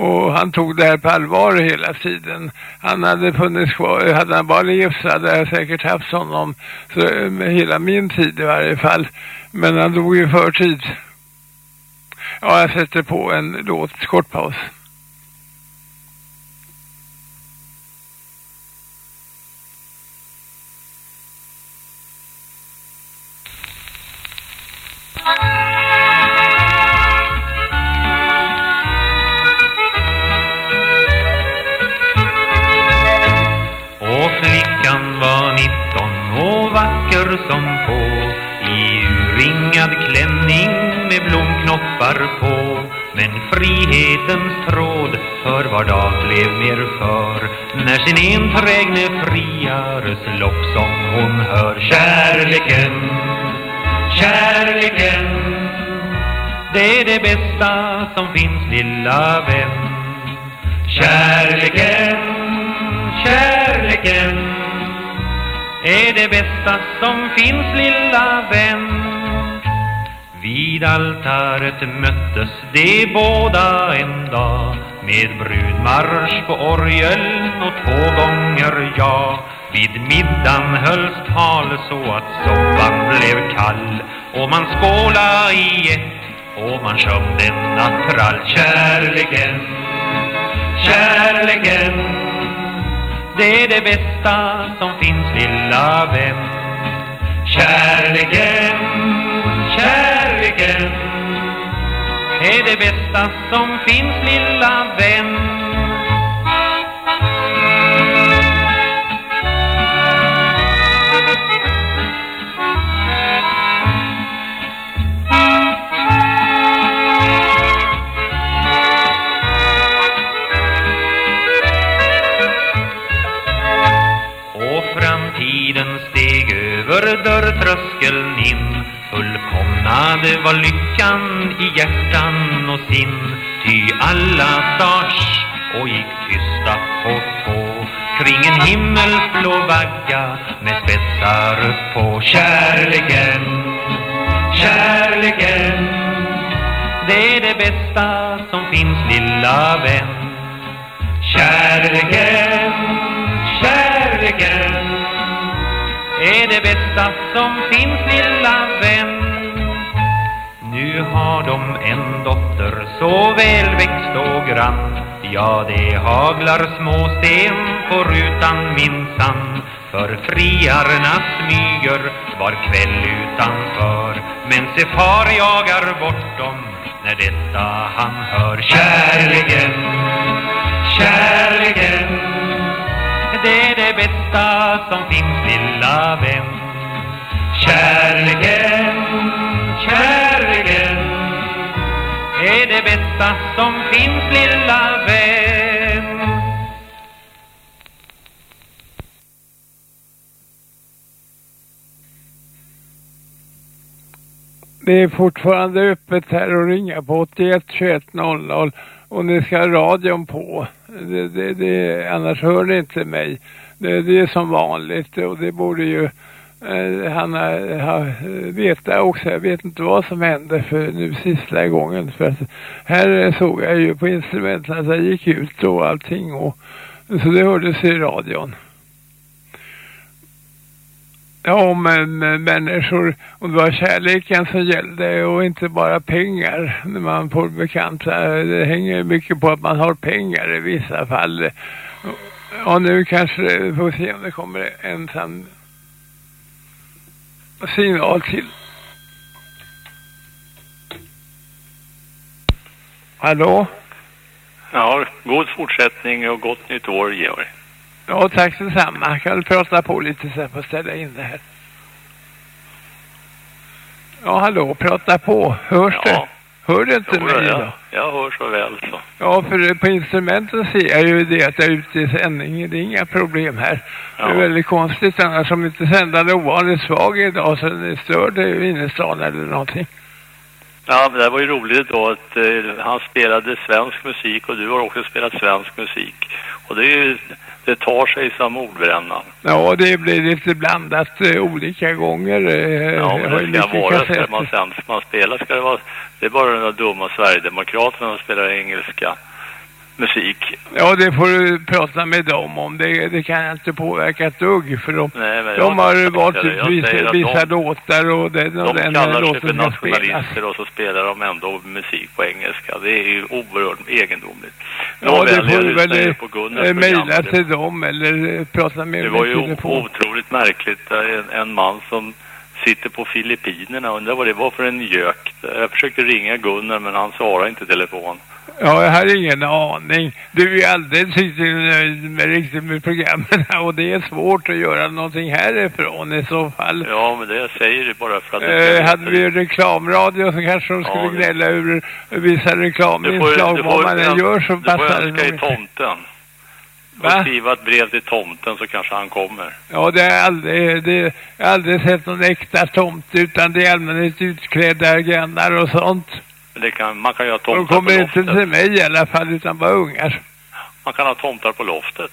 och han tog det här på allvar hela tiden. Han hade funnits kvar, hade han bara levt så hade jag säkert haft honom så, med hela min tid i varje fall. Men han dog i förtid. Ja, jag sätter på en låt, kort paus. Och flickan var 19 och vacker som få I urringad klänning med blomknoppar på. Men frihetens tråd för var dag blev mer för. När sin enträgne friares som hon hör Kärleken, kärleken. Det är det bästa som finns lilla vän. Kärleken, kärleken är det bästa som finns lilla vän. Vid altaret möttes de båda en dag. Med brudmarsch på orgeln och två gånger ja. Vid middagen hölls tal så att soppan blev kall. Och man skåla i ett och man sjöng denna trall Kärleken, kärleken det är det bästa som finns lilla vän. Kärleken, kärleken är det bästa som finns lilla vän. Dörrtröskeln in. Fullkomnade var lyckan i hjärtan och sinn Ty alla stars och gick tysta på tå. Kring en himmelsblå vagga med spetsar på. Kärleken, kärleken Det är det bästa som finns lilla vän. Kärleken är det bästa som finns lilla vän. Nu har de en dotter så välväxt och grann. Ja, det haglar småsten på rutan minsann För friarna smyger var kväll utanför. Men se far jagar bort dem när detta han hör. Kärleken, kärleken det är det bästa som finns lilla vän Kärleken, kärleken är det bästa som finns lilla vän Det är fortfarande öppet här och ringa på 81 21 00 och ni ska ha radion på. Det, det, det, annars hör ni inte mig. Det, det är som vanligt och det borde ju eh, han ha vetat också, jag vet inte vad som hände för nu sista gången. För att här såg jag ju på instrumenten att jag gick ut och allting och så det hördes i radion. Ja, om men människor, om det var kärleken som gällde och inte bara pengar när man får bekanta. Det hänger mycket på att man har pengar i vissa fall. Ja, nu kanske vi får se om det kommer en sån signal till. Hallå? Ja, god fortsättning och gott nytt år, Georg. Ja, tack detsamma. Kan du prata på lite så jag får ställa in det här. Ja, hallå, prata på. Hörs Ja. det? Hör du inte Jo, mig jag, då? jag hör så väl så. Ja, för på instrumenten ser jag ju det att jag är ute i sändning. Det är inga problem här. Det är väldigt konstigt annars om inte sändaren är ovanligt svag idag så den är störd i innerstan eller någonting. Ja, men det var ju roligt då att eh, han spelade svensk musik och du har också spelat svensk musik. Och det ju, det tar sig som mordbrännan. Ja, det blir lite blandat eh, olika gånger. Eh, Ja, men det ska vara ska kassetter. man sen ska man spela ska det vara, det är bara där dumma Sverigedemokraterna som spelar engelska musik. Ja, det får du prata med dem om. Det, det kan jag inte påverka ett dugg för de, Nej, de har valt ut vissa, låtar och den och De den kallar sig låten för ska spelas. nationalister och så spelar de ändå musik på engelska. Det är ju oerhört egendomligt. Ja, det får du väl eh, program. mejla Det- till dem eller eh, prata med Det dem var i ju telefon. otroligt märkligt. eh, En, en man som sitter på Filippinerna. Undrar vad det var för en gök. Jag försökte ringa Gunnar men han svarade inte telefon. Ja, jag har ingen aning. Du är alldeles nöjd med, riktigt med programmen och det är svårt att göra någonting härifrån i så fall. Ja, men det jag säger är bara för att... det Eh, hade vi reklamradio så kanske de skulle Ja, det- gnälla över vissa Du får, reklaminslag. du Vad får, man än gör så du får passar det önska i tomten. Va? Och skriva ett brev till tomten så kanske han kommer. Ja, det är aldrig, det, har aldrig sett någon äkta tomte utan det är allmänhet utklädda grannar och sånt. Det kan, man kan ju ha De tomtar på kommer inte loftet. till mig i alla fall utan bara ungar. Man kan ha tomtar på loftet.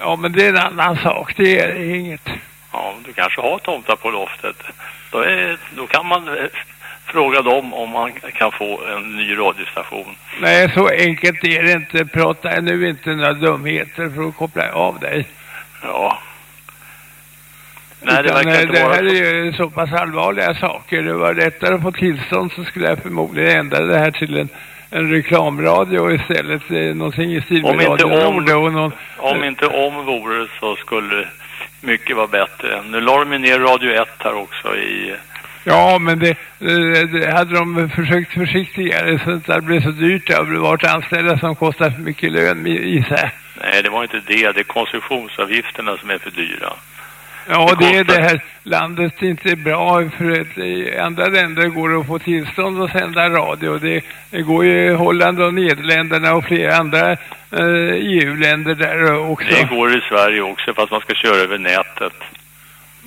Ja, men det är en annan sak. Det är inget. Ja, du kanske har tomtar på loftet. Då, är, då kan man eh, fråga dem om man kan få en ny radiostation. Nej, så enkelt är det inte. Prata nu inte några dumheter för att koppla av dig. Ja. Nej, det Utan, verkar eh, inte det vara här är ju så pass allvarliga saker. Det var lättare att få tillstånd så skulle jag förmodligen ändra det här till en, en reklamradio istället. Någonting i stil Om med inte om- Nord och någon... Om inte om vore så skulle mycket vara bättre. Nu la de ner Radio 1 här också i... Ja, men det, det, det hade de försökt försiktigare så att det blivit så dyrt. Det har varit anställda som kostar för mycket lön i sig. Nej, det var inte det. Det är koncessionsavgifterna som är för dyra. Ja, Det det är det här landet inte är bra för att i andra länder går det att få tillstånd att sända radio. Det, det går ju i Holland och Nederländerna och flera andra eh, EU-länder där också. Det går i Sverige också fast man ska köra över nätet.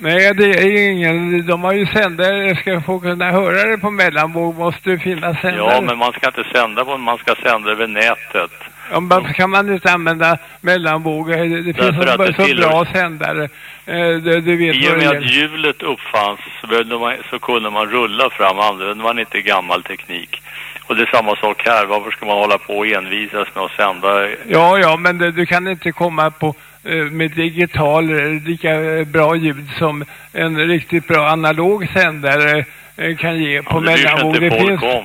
Nej, det är ingen. De har ju sändare. Ska få kunna höra det på mellanvåg måste det finnas sändare. Ja, men man ska inte sända på man ska sända över nätet. Ja, varför kan man inte använda mellanvåg? Det, det finns så, det så tillhör- bra sändare. Eh, du, du vet I och det med att hjulet uppfanns så, man, så kunde man rulla fram, använde man inte gammal teknik. Och det är samma sak här, varför ska man hålla på och envisas med att sända? Ja, ja, men det, du kan inte komma på med digital eh, lika eh, bra ljud som en riktigt bra analog sändare eh, kan ge på det bryr sig mellanvåg. inte Det folk finns... om.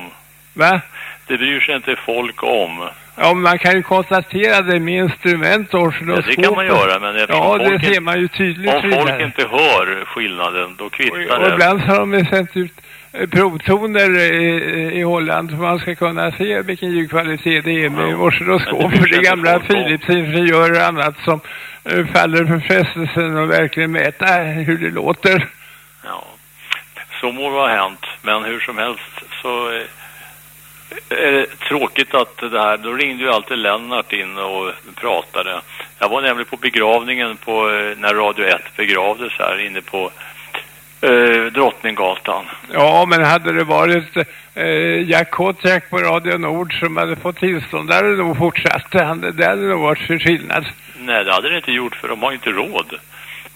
Va? Det bryr sig inte folk om. Ja, man kan ju konstatera det med instrument och Ja, det kan man göra, men Ja, det ser man ju tydligt Om folk vidare. inte hör skillnaden, då kvittar Och det. ibland så har de sänt ut eh, provtoner i, i Holland för man ska kunna se vilken ljudkvalitet det är med det bryr För det gamla folk om. Philips-ingenjörer och annat som eh, faller för frestelsen och verkligen mäta hur det låter. Ja, så må det ha hänt. Men hur som helst så eh, är det tråkigt att det här, då ringde ju alltid Lennart in och pratade. Jag var nämligen på begravningen på, eh, när Radio 1 begravdes här inne på eh, Drottninggatan. Ja, men hade det varit eh, Jack Kotiak på Radio Nord som hade fått tillstånd, där hade nog fortsatt. Det hade nog varit för skillnad. Nej, det hade det inte gjort för de har ju inte råd.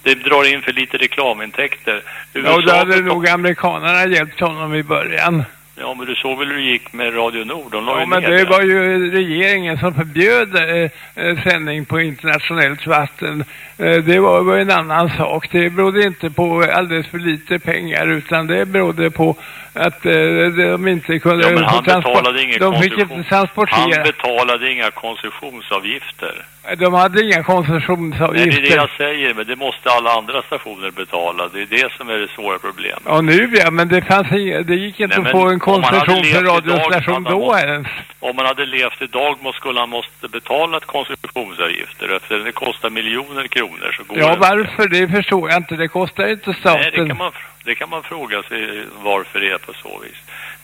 Det drar in för lite reklamintäkter. Ja, och då hade betalt- nog amerikanerna hjälpt honom i början. Ja, men du såg väl hur det gick med Radio Nord? De Ja, men det var ju regeringen som förbjöd eh, eh, sändning på internationellt vatten. Eh, det var, var en annan sak. Det berodde inte på alldeles för lite pengar utan det berodde på att eh, de inte kunde... Ja, men han betalade ingen De fick inte transportera. Han betalade inga koncessionsavgifter. De hade inga Nej, koncessionsavgifter. det är det jag säger, men det måste alla andra stationer betala. Det är det som är det svåra problemet. Ja, nu ja, men det fanns inga, det gick inte Nej, att få en koncession för radiostation då måste- ens. Om man hade levt idag skulle han måste betala koncessionsavgifter. Eftersom det kostar miljoner kronor så går Ja, det inte. varför? Det förstår jag inte. Det kostar inte staten. Nej, det kan, man, det kan man fråga sig varför det är på så vis.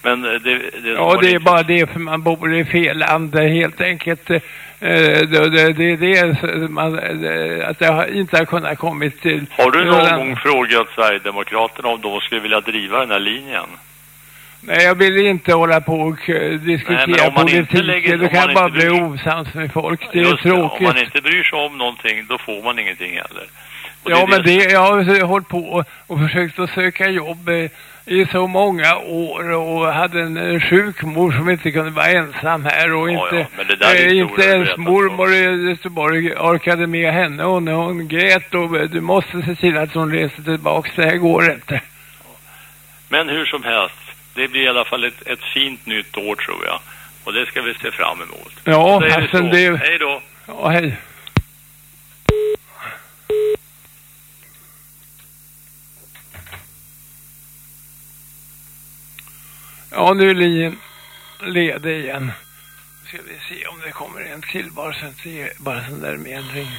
Men eh, det, det, Ja, det är bara det för man bor i fel land helt enkelt. eh, Det, det, det, det man, eh, att har inte har kunnat kommit till... Har du någon gång frågat Sverigedemokraterna om de skulle vilja driva den här linjen? Nej, jag vill inte hålla på och eh, Nej, diskutera om man inte politik. lägger- om kan bara bli osams med folk. Det är Just det, tråkigt. om man inte bryr sig om någonting, då får man ingenting heller. Och Ja, är men det, jag har hållit på och, och försökt att söka jobb eh, i så många år och hade en eh, sjukmor som inte kunde vara ensam här och Ja, inte, ja, det eh, inte ens mormor i Göteborg orkade med henne och när hon grät och eh, du måste se till att hon reser tillbaks, det här går inte. Men hur som helst, det blir i alla fall ett, ett fint nytt år tror jag. Och det ska vi se fram emot. Ja, Så är det det... Hej då. Ja, hej. Ja, nu är linjen ledig igen. Ska vi se om det kommer en till bara är bara sån där med en ring.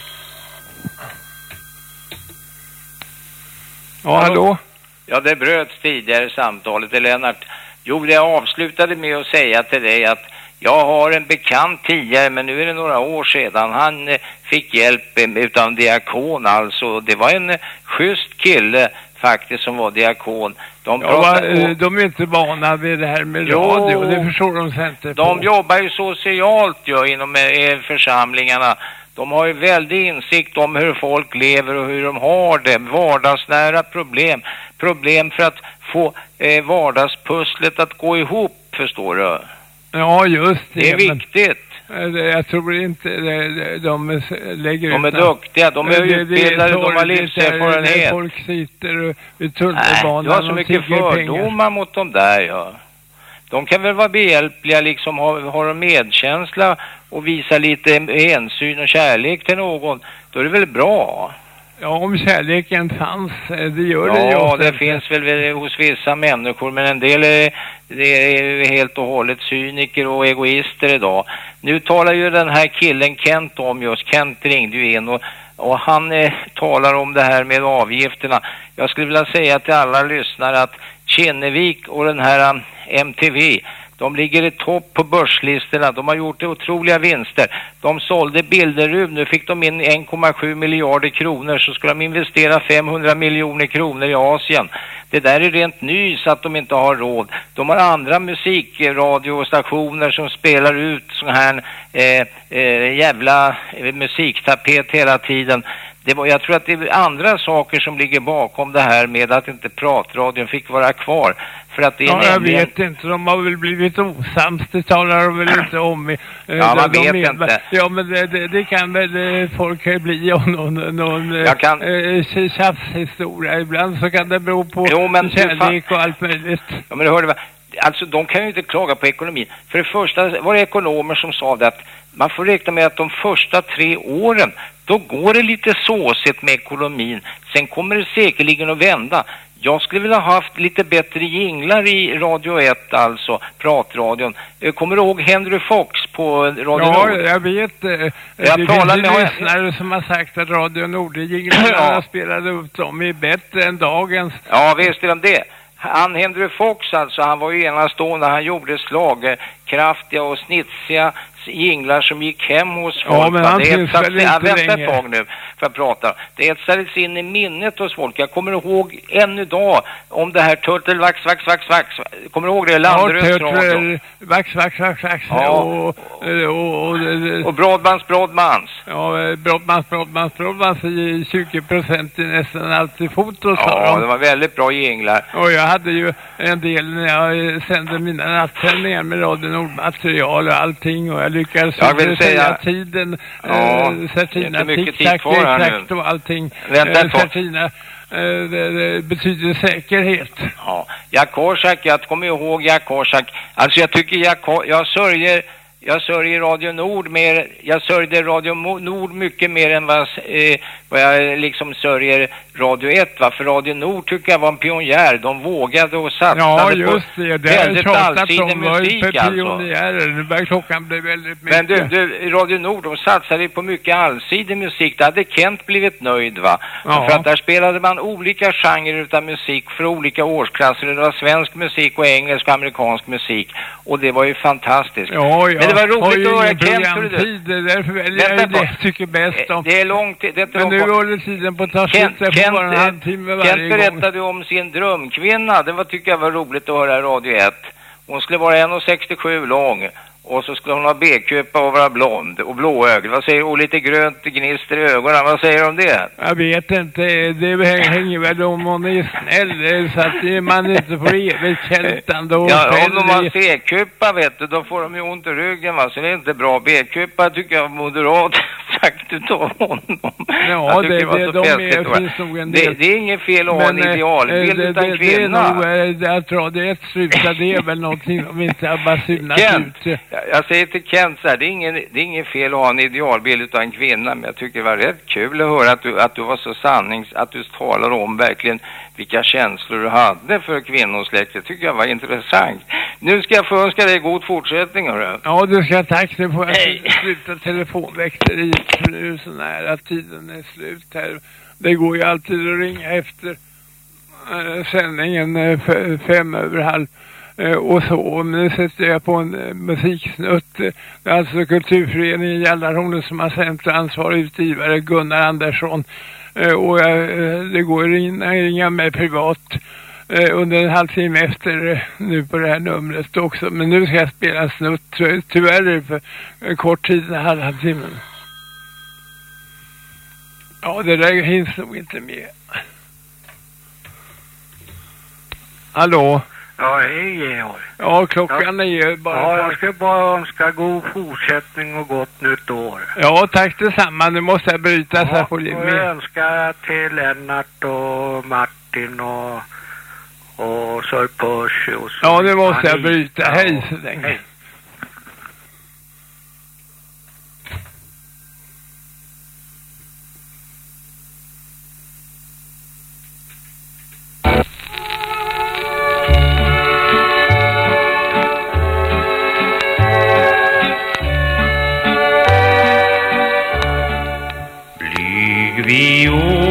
Ja, hallå? Ja, det bröts tidigare samtalet. Lennart. Jo, det jag avslutade med att säga till dig att jag har en bekant tidigare, men nu är det några år sedan. Han eh, fick hjälp eh, utan diakon alltså. Det var en eh, schysst kille faktiskt som var diakon. De Ja, va, de är inte vana vid det här med Jo. radio, det förstår de sig inte De på. jobbar ju socialt ja, inom församlingarna. De har ju väldig insikt om hur folk lever och hur de har det. Vardagsnära problem. Problem för att få eh, vardagspusslet att gå ihop, förstår du. Ja, just det. Det är viktigt. Eh, Jag tror inte de lägger De är ut... duktiga, de är det utbildade, de har livserfarenhet. Folk sitter och- vid Nej, tunnelbanan du har så och mycket tigger pengar. fördomar mot de där, ja. De kan väl vara behjälpliga, liksom ha, ha en medkänsla och visa lite hänsyn och kärlek till någon. Då är det väl bra? Ja, om kärleken fanns, eh, det gör det ju Ja, det finns väl hos vissa människor, men en del är, det är helt och hållet cyniker och egoister idag. Nu talar ju den här killen Kent om just, Kent ringde ju in och, och han eh, talar om det här med avgifterna. Jag skulle vilja säga till alla lyssnare att Kinnevik och den här um, MTV, de ligger i topp på börslistorna. De har gjort otroliga vinster. De sålde Bilderud. Nu fick de in 1,7 miljarder kronor. Så ska de investera 500 miljoner kronor i Asien. Det där är rent nys att de inte har råd. De har andra musikradiostationer som spelar ut sån här eh, eh, jävla eh, musiktapet hela tiden. Det var, jag tror att det är andra saker som ligger bakom det här med att inte pratradion fick vara kvar. För att det är Ja, jag nämligen... vet inte. De har väl blivit osams. Det talar de väl inte om. i- Ja, man de vet medver- inte. Ja, men det, det, det kan väl eh, folk bli om någon, någon eh, Jag kan- eh, tjafshistoria. Ibland så kan det bero på Jo, men kärlek och allt möjligt. Ja, men du hörde va? Alltså de kan ju inte klaga på ekonomin. För det första var det ekonomer som sa det att man får räkna med att de första tre åren då går det lite såsigt med ekonomin. Sen kommer det säkerligen att vända. Jag skulle vilja ha haft lite bättre jinglar i Radio 1 alltså, pratradion. Eh, Kommer du ihåg Henry Fox på Radio Ja, Nord? jag vet. eh, Jag det finns talar ju med- lyssnare som har sagt att Radio Nordjinglarna Ja. spelade upp dem är bättre än dagens. Ja, visst är de det. Han Henry Fox alltså, han var ju enastående. Han gjorde slagkraftiga eh, och snitsiga jinglar som gick hem hos Ja, folk. men va? han Det finns väl inte ja, Vänta ett tag nu för att prata. Det etsades in i minnet hos folk. Jag kommer ihåg än idag om det här Turtle Vax, Vax, Vax, Vax. Kommer du ihåg det? Landeröds Ja. Turtle, vax, vax, vax, vax. Ja. Och, och, och, och, Brodmans, Brodmans. Ja, Brottmans, Brottmans, Brottmans i 20 procent nästan alltid foto, Ja, de. det var väldigt bra jinglar. Och jag hade ju en del när jag sände mina nattsändningar med Radio Nord-material och allting och jag lyckades Jag vill säga- tiden, Ja, eh, det är Certina, inte mycket tid kvar här nu. och allting. Vänta ett Eh. Certina eh, det, det betyder säkerhet. Ja, Jack Korsak, jag kommer ihåg Jack Korsak. Alltså jag tycker Jack jag sörjer, jag sörjer Radio Nord mer, jag sörjde Radio Nord mycket mer än vad, eh, vad jag liksom sörjer Radio 1 va. För Radio Nord tycker jag var en pionjär. De vågade och satsade Ja, på just det. Det jag väldigt allsidig musik alltså. pionjärer. Nu börjar klockan bli väldigt mycket. Men du, du, Radio Nord, de satsade på mycket allsidig musik. Där hade Kent blivit nöjd va? Ja. För att där spelade man olika genrer utav musik för olika årsklasser. Det var svensk musik och engelsk och amerikansk musik. Och det var ju fantastiskt. Ja, ja. Det var roligt har ju att höra Kent. du. programtid. Det är därför väljer jag ju det jag tycker bäst om. Det är långt, det är Men nu håller tiden på att ta slut. Jag får Kent, bara en halvtimme varje Kent gång. berättade om sin drömkvinna. Det var, tycker jag var roligt att höra i Radio 1. Hon skulle vara 1,67 lång. Och så skulle hon ha B-kupa och vara blond och blåögd. Vad säger du? Och lite grönt gnister i ögonen. Vad säger du om det? Jag vet inte, det hänger väl om hon är snäll så att man inte får evigt kältande och Ja, om de har C-kupa vet du, då får de ju ont i ryggen va. Så det är inte bra. B-kupa tycker jag moderat sagt utav honom. Ja, Jag det, det, så de är, finns nog en det, del. det är inget fel att ha en eh, idealbild utan det, det är kvinna. nog, eh, att Radio 1 slutar, det är väl någonting de inte har basunat ut. Jag, jag säger till Kent så här, det är, ingen, det är ingen fel att ha en idealbild utav en kvinna, men jag tycker det var rätt kul att höra att du, att du var så sannings, att du talar om verkligen vilka känslor du hade för kvinnosläktet. tycker jag var intressant. Nu ska jag få önska dig god fortsättning, hörru. Ja, du ska tack. Nu får jag sluta telefonväkteriet för nu är det så nära att tiden är slut här. Det går ju alltid att ringa efter eh, sändningen f- fem över halv. Eh, och så, men nu sätter jag på en eh, musiksnutt. Eh, det är alltså Kulturföreningen Jallarhornet som har sänt ansvarig utgivare Gunnar Andersson. Eh, och jag, det går att ringa, eh, mig privat eh, under en halvtimme efter eh, nu på det här numret också. Men nu ska jag spela en snutt. Tyvärr är det för en kort tid, en halvtimme. Ja, det där hinns nog inte med. Hallå? Ja, hej Georg. Ja, klockan är ju bara... Ja, jag ska bara önska god fortsättning och gott nytt år. Ja, tack detsamma. Nu måste jag bryta så jag Ja, får och lite jag mer. önskar till Lennart och Martin och, och Sir Percy och så. Ja, nu måste jag bryta. och- Hej så länge. Hej. viu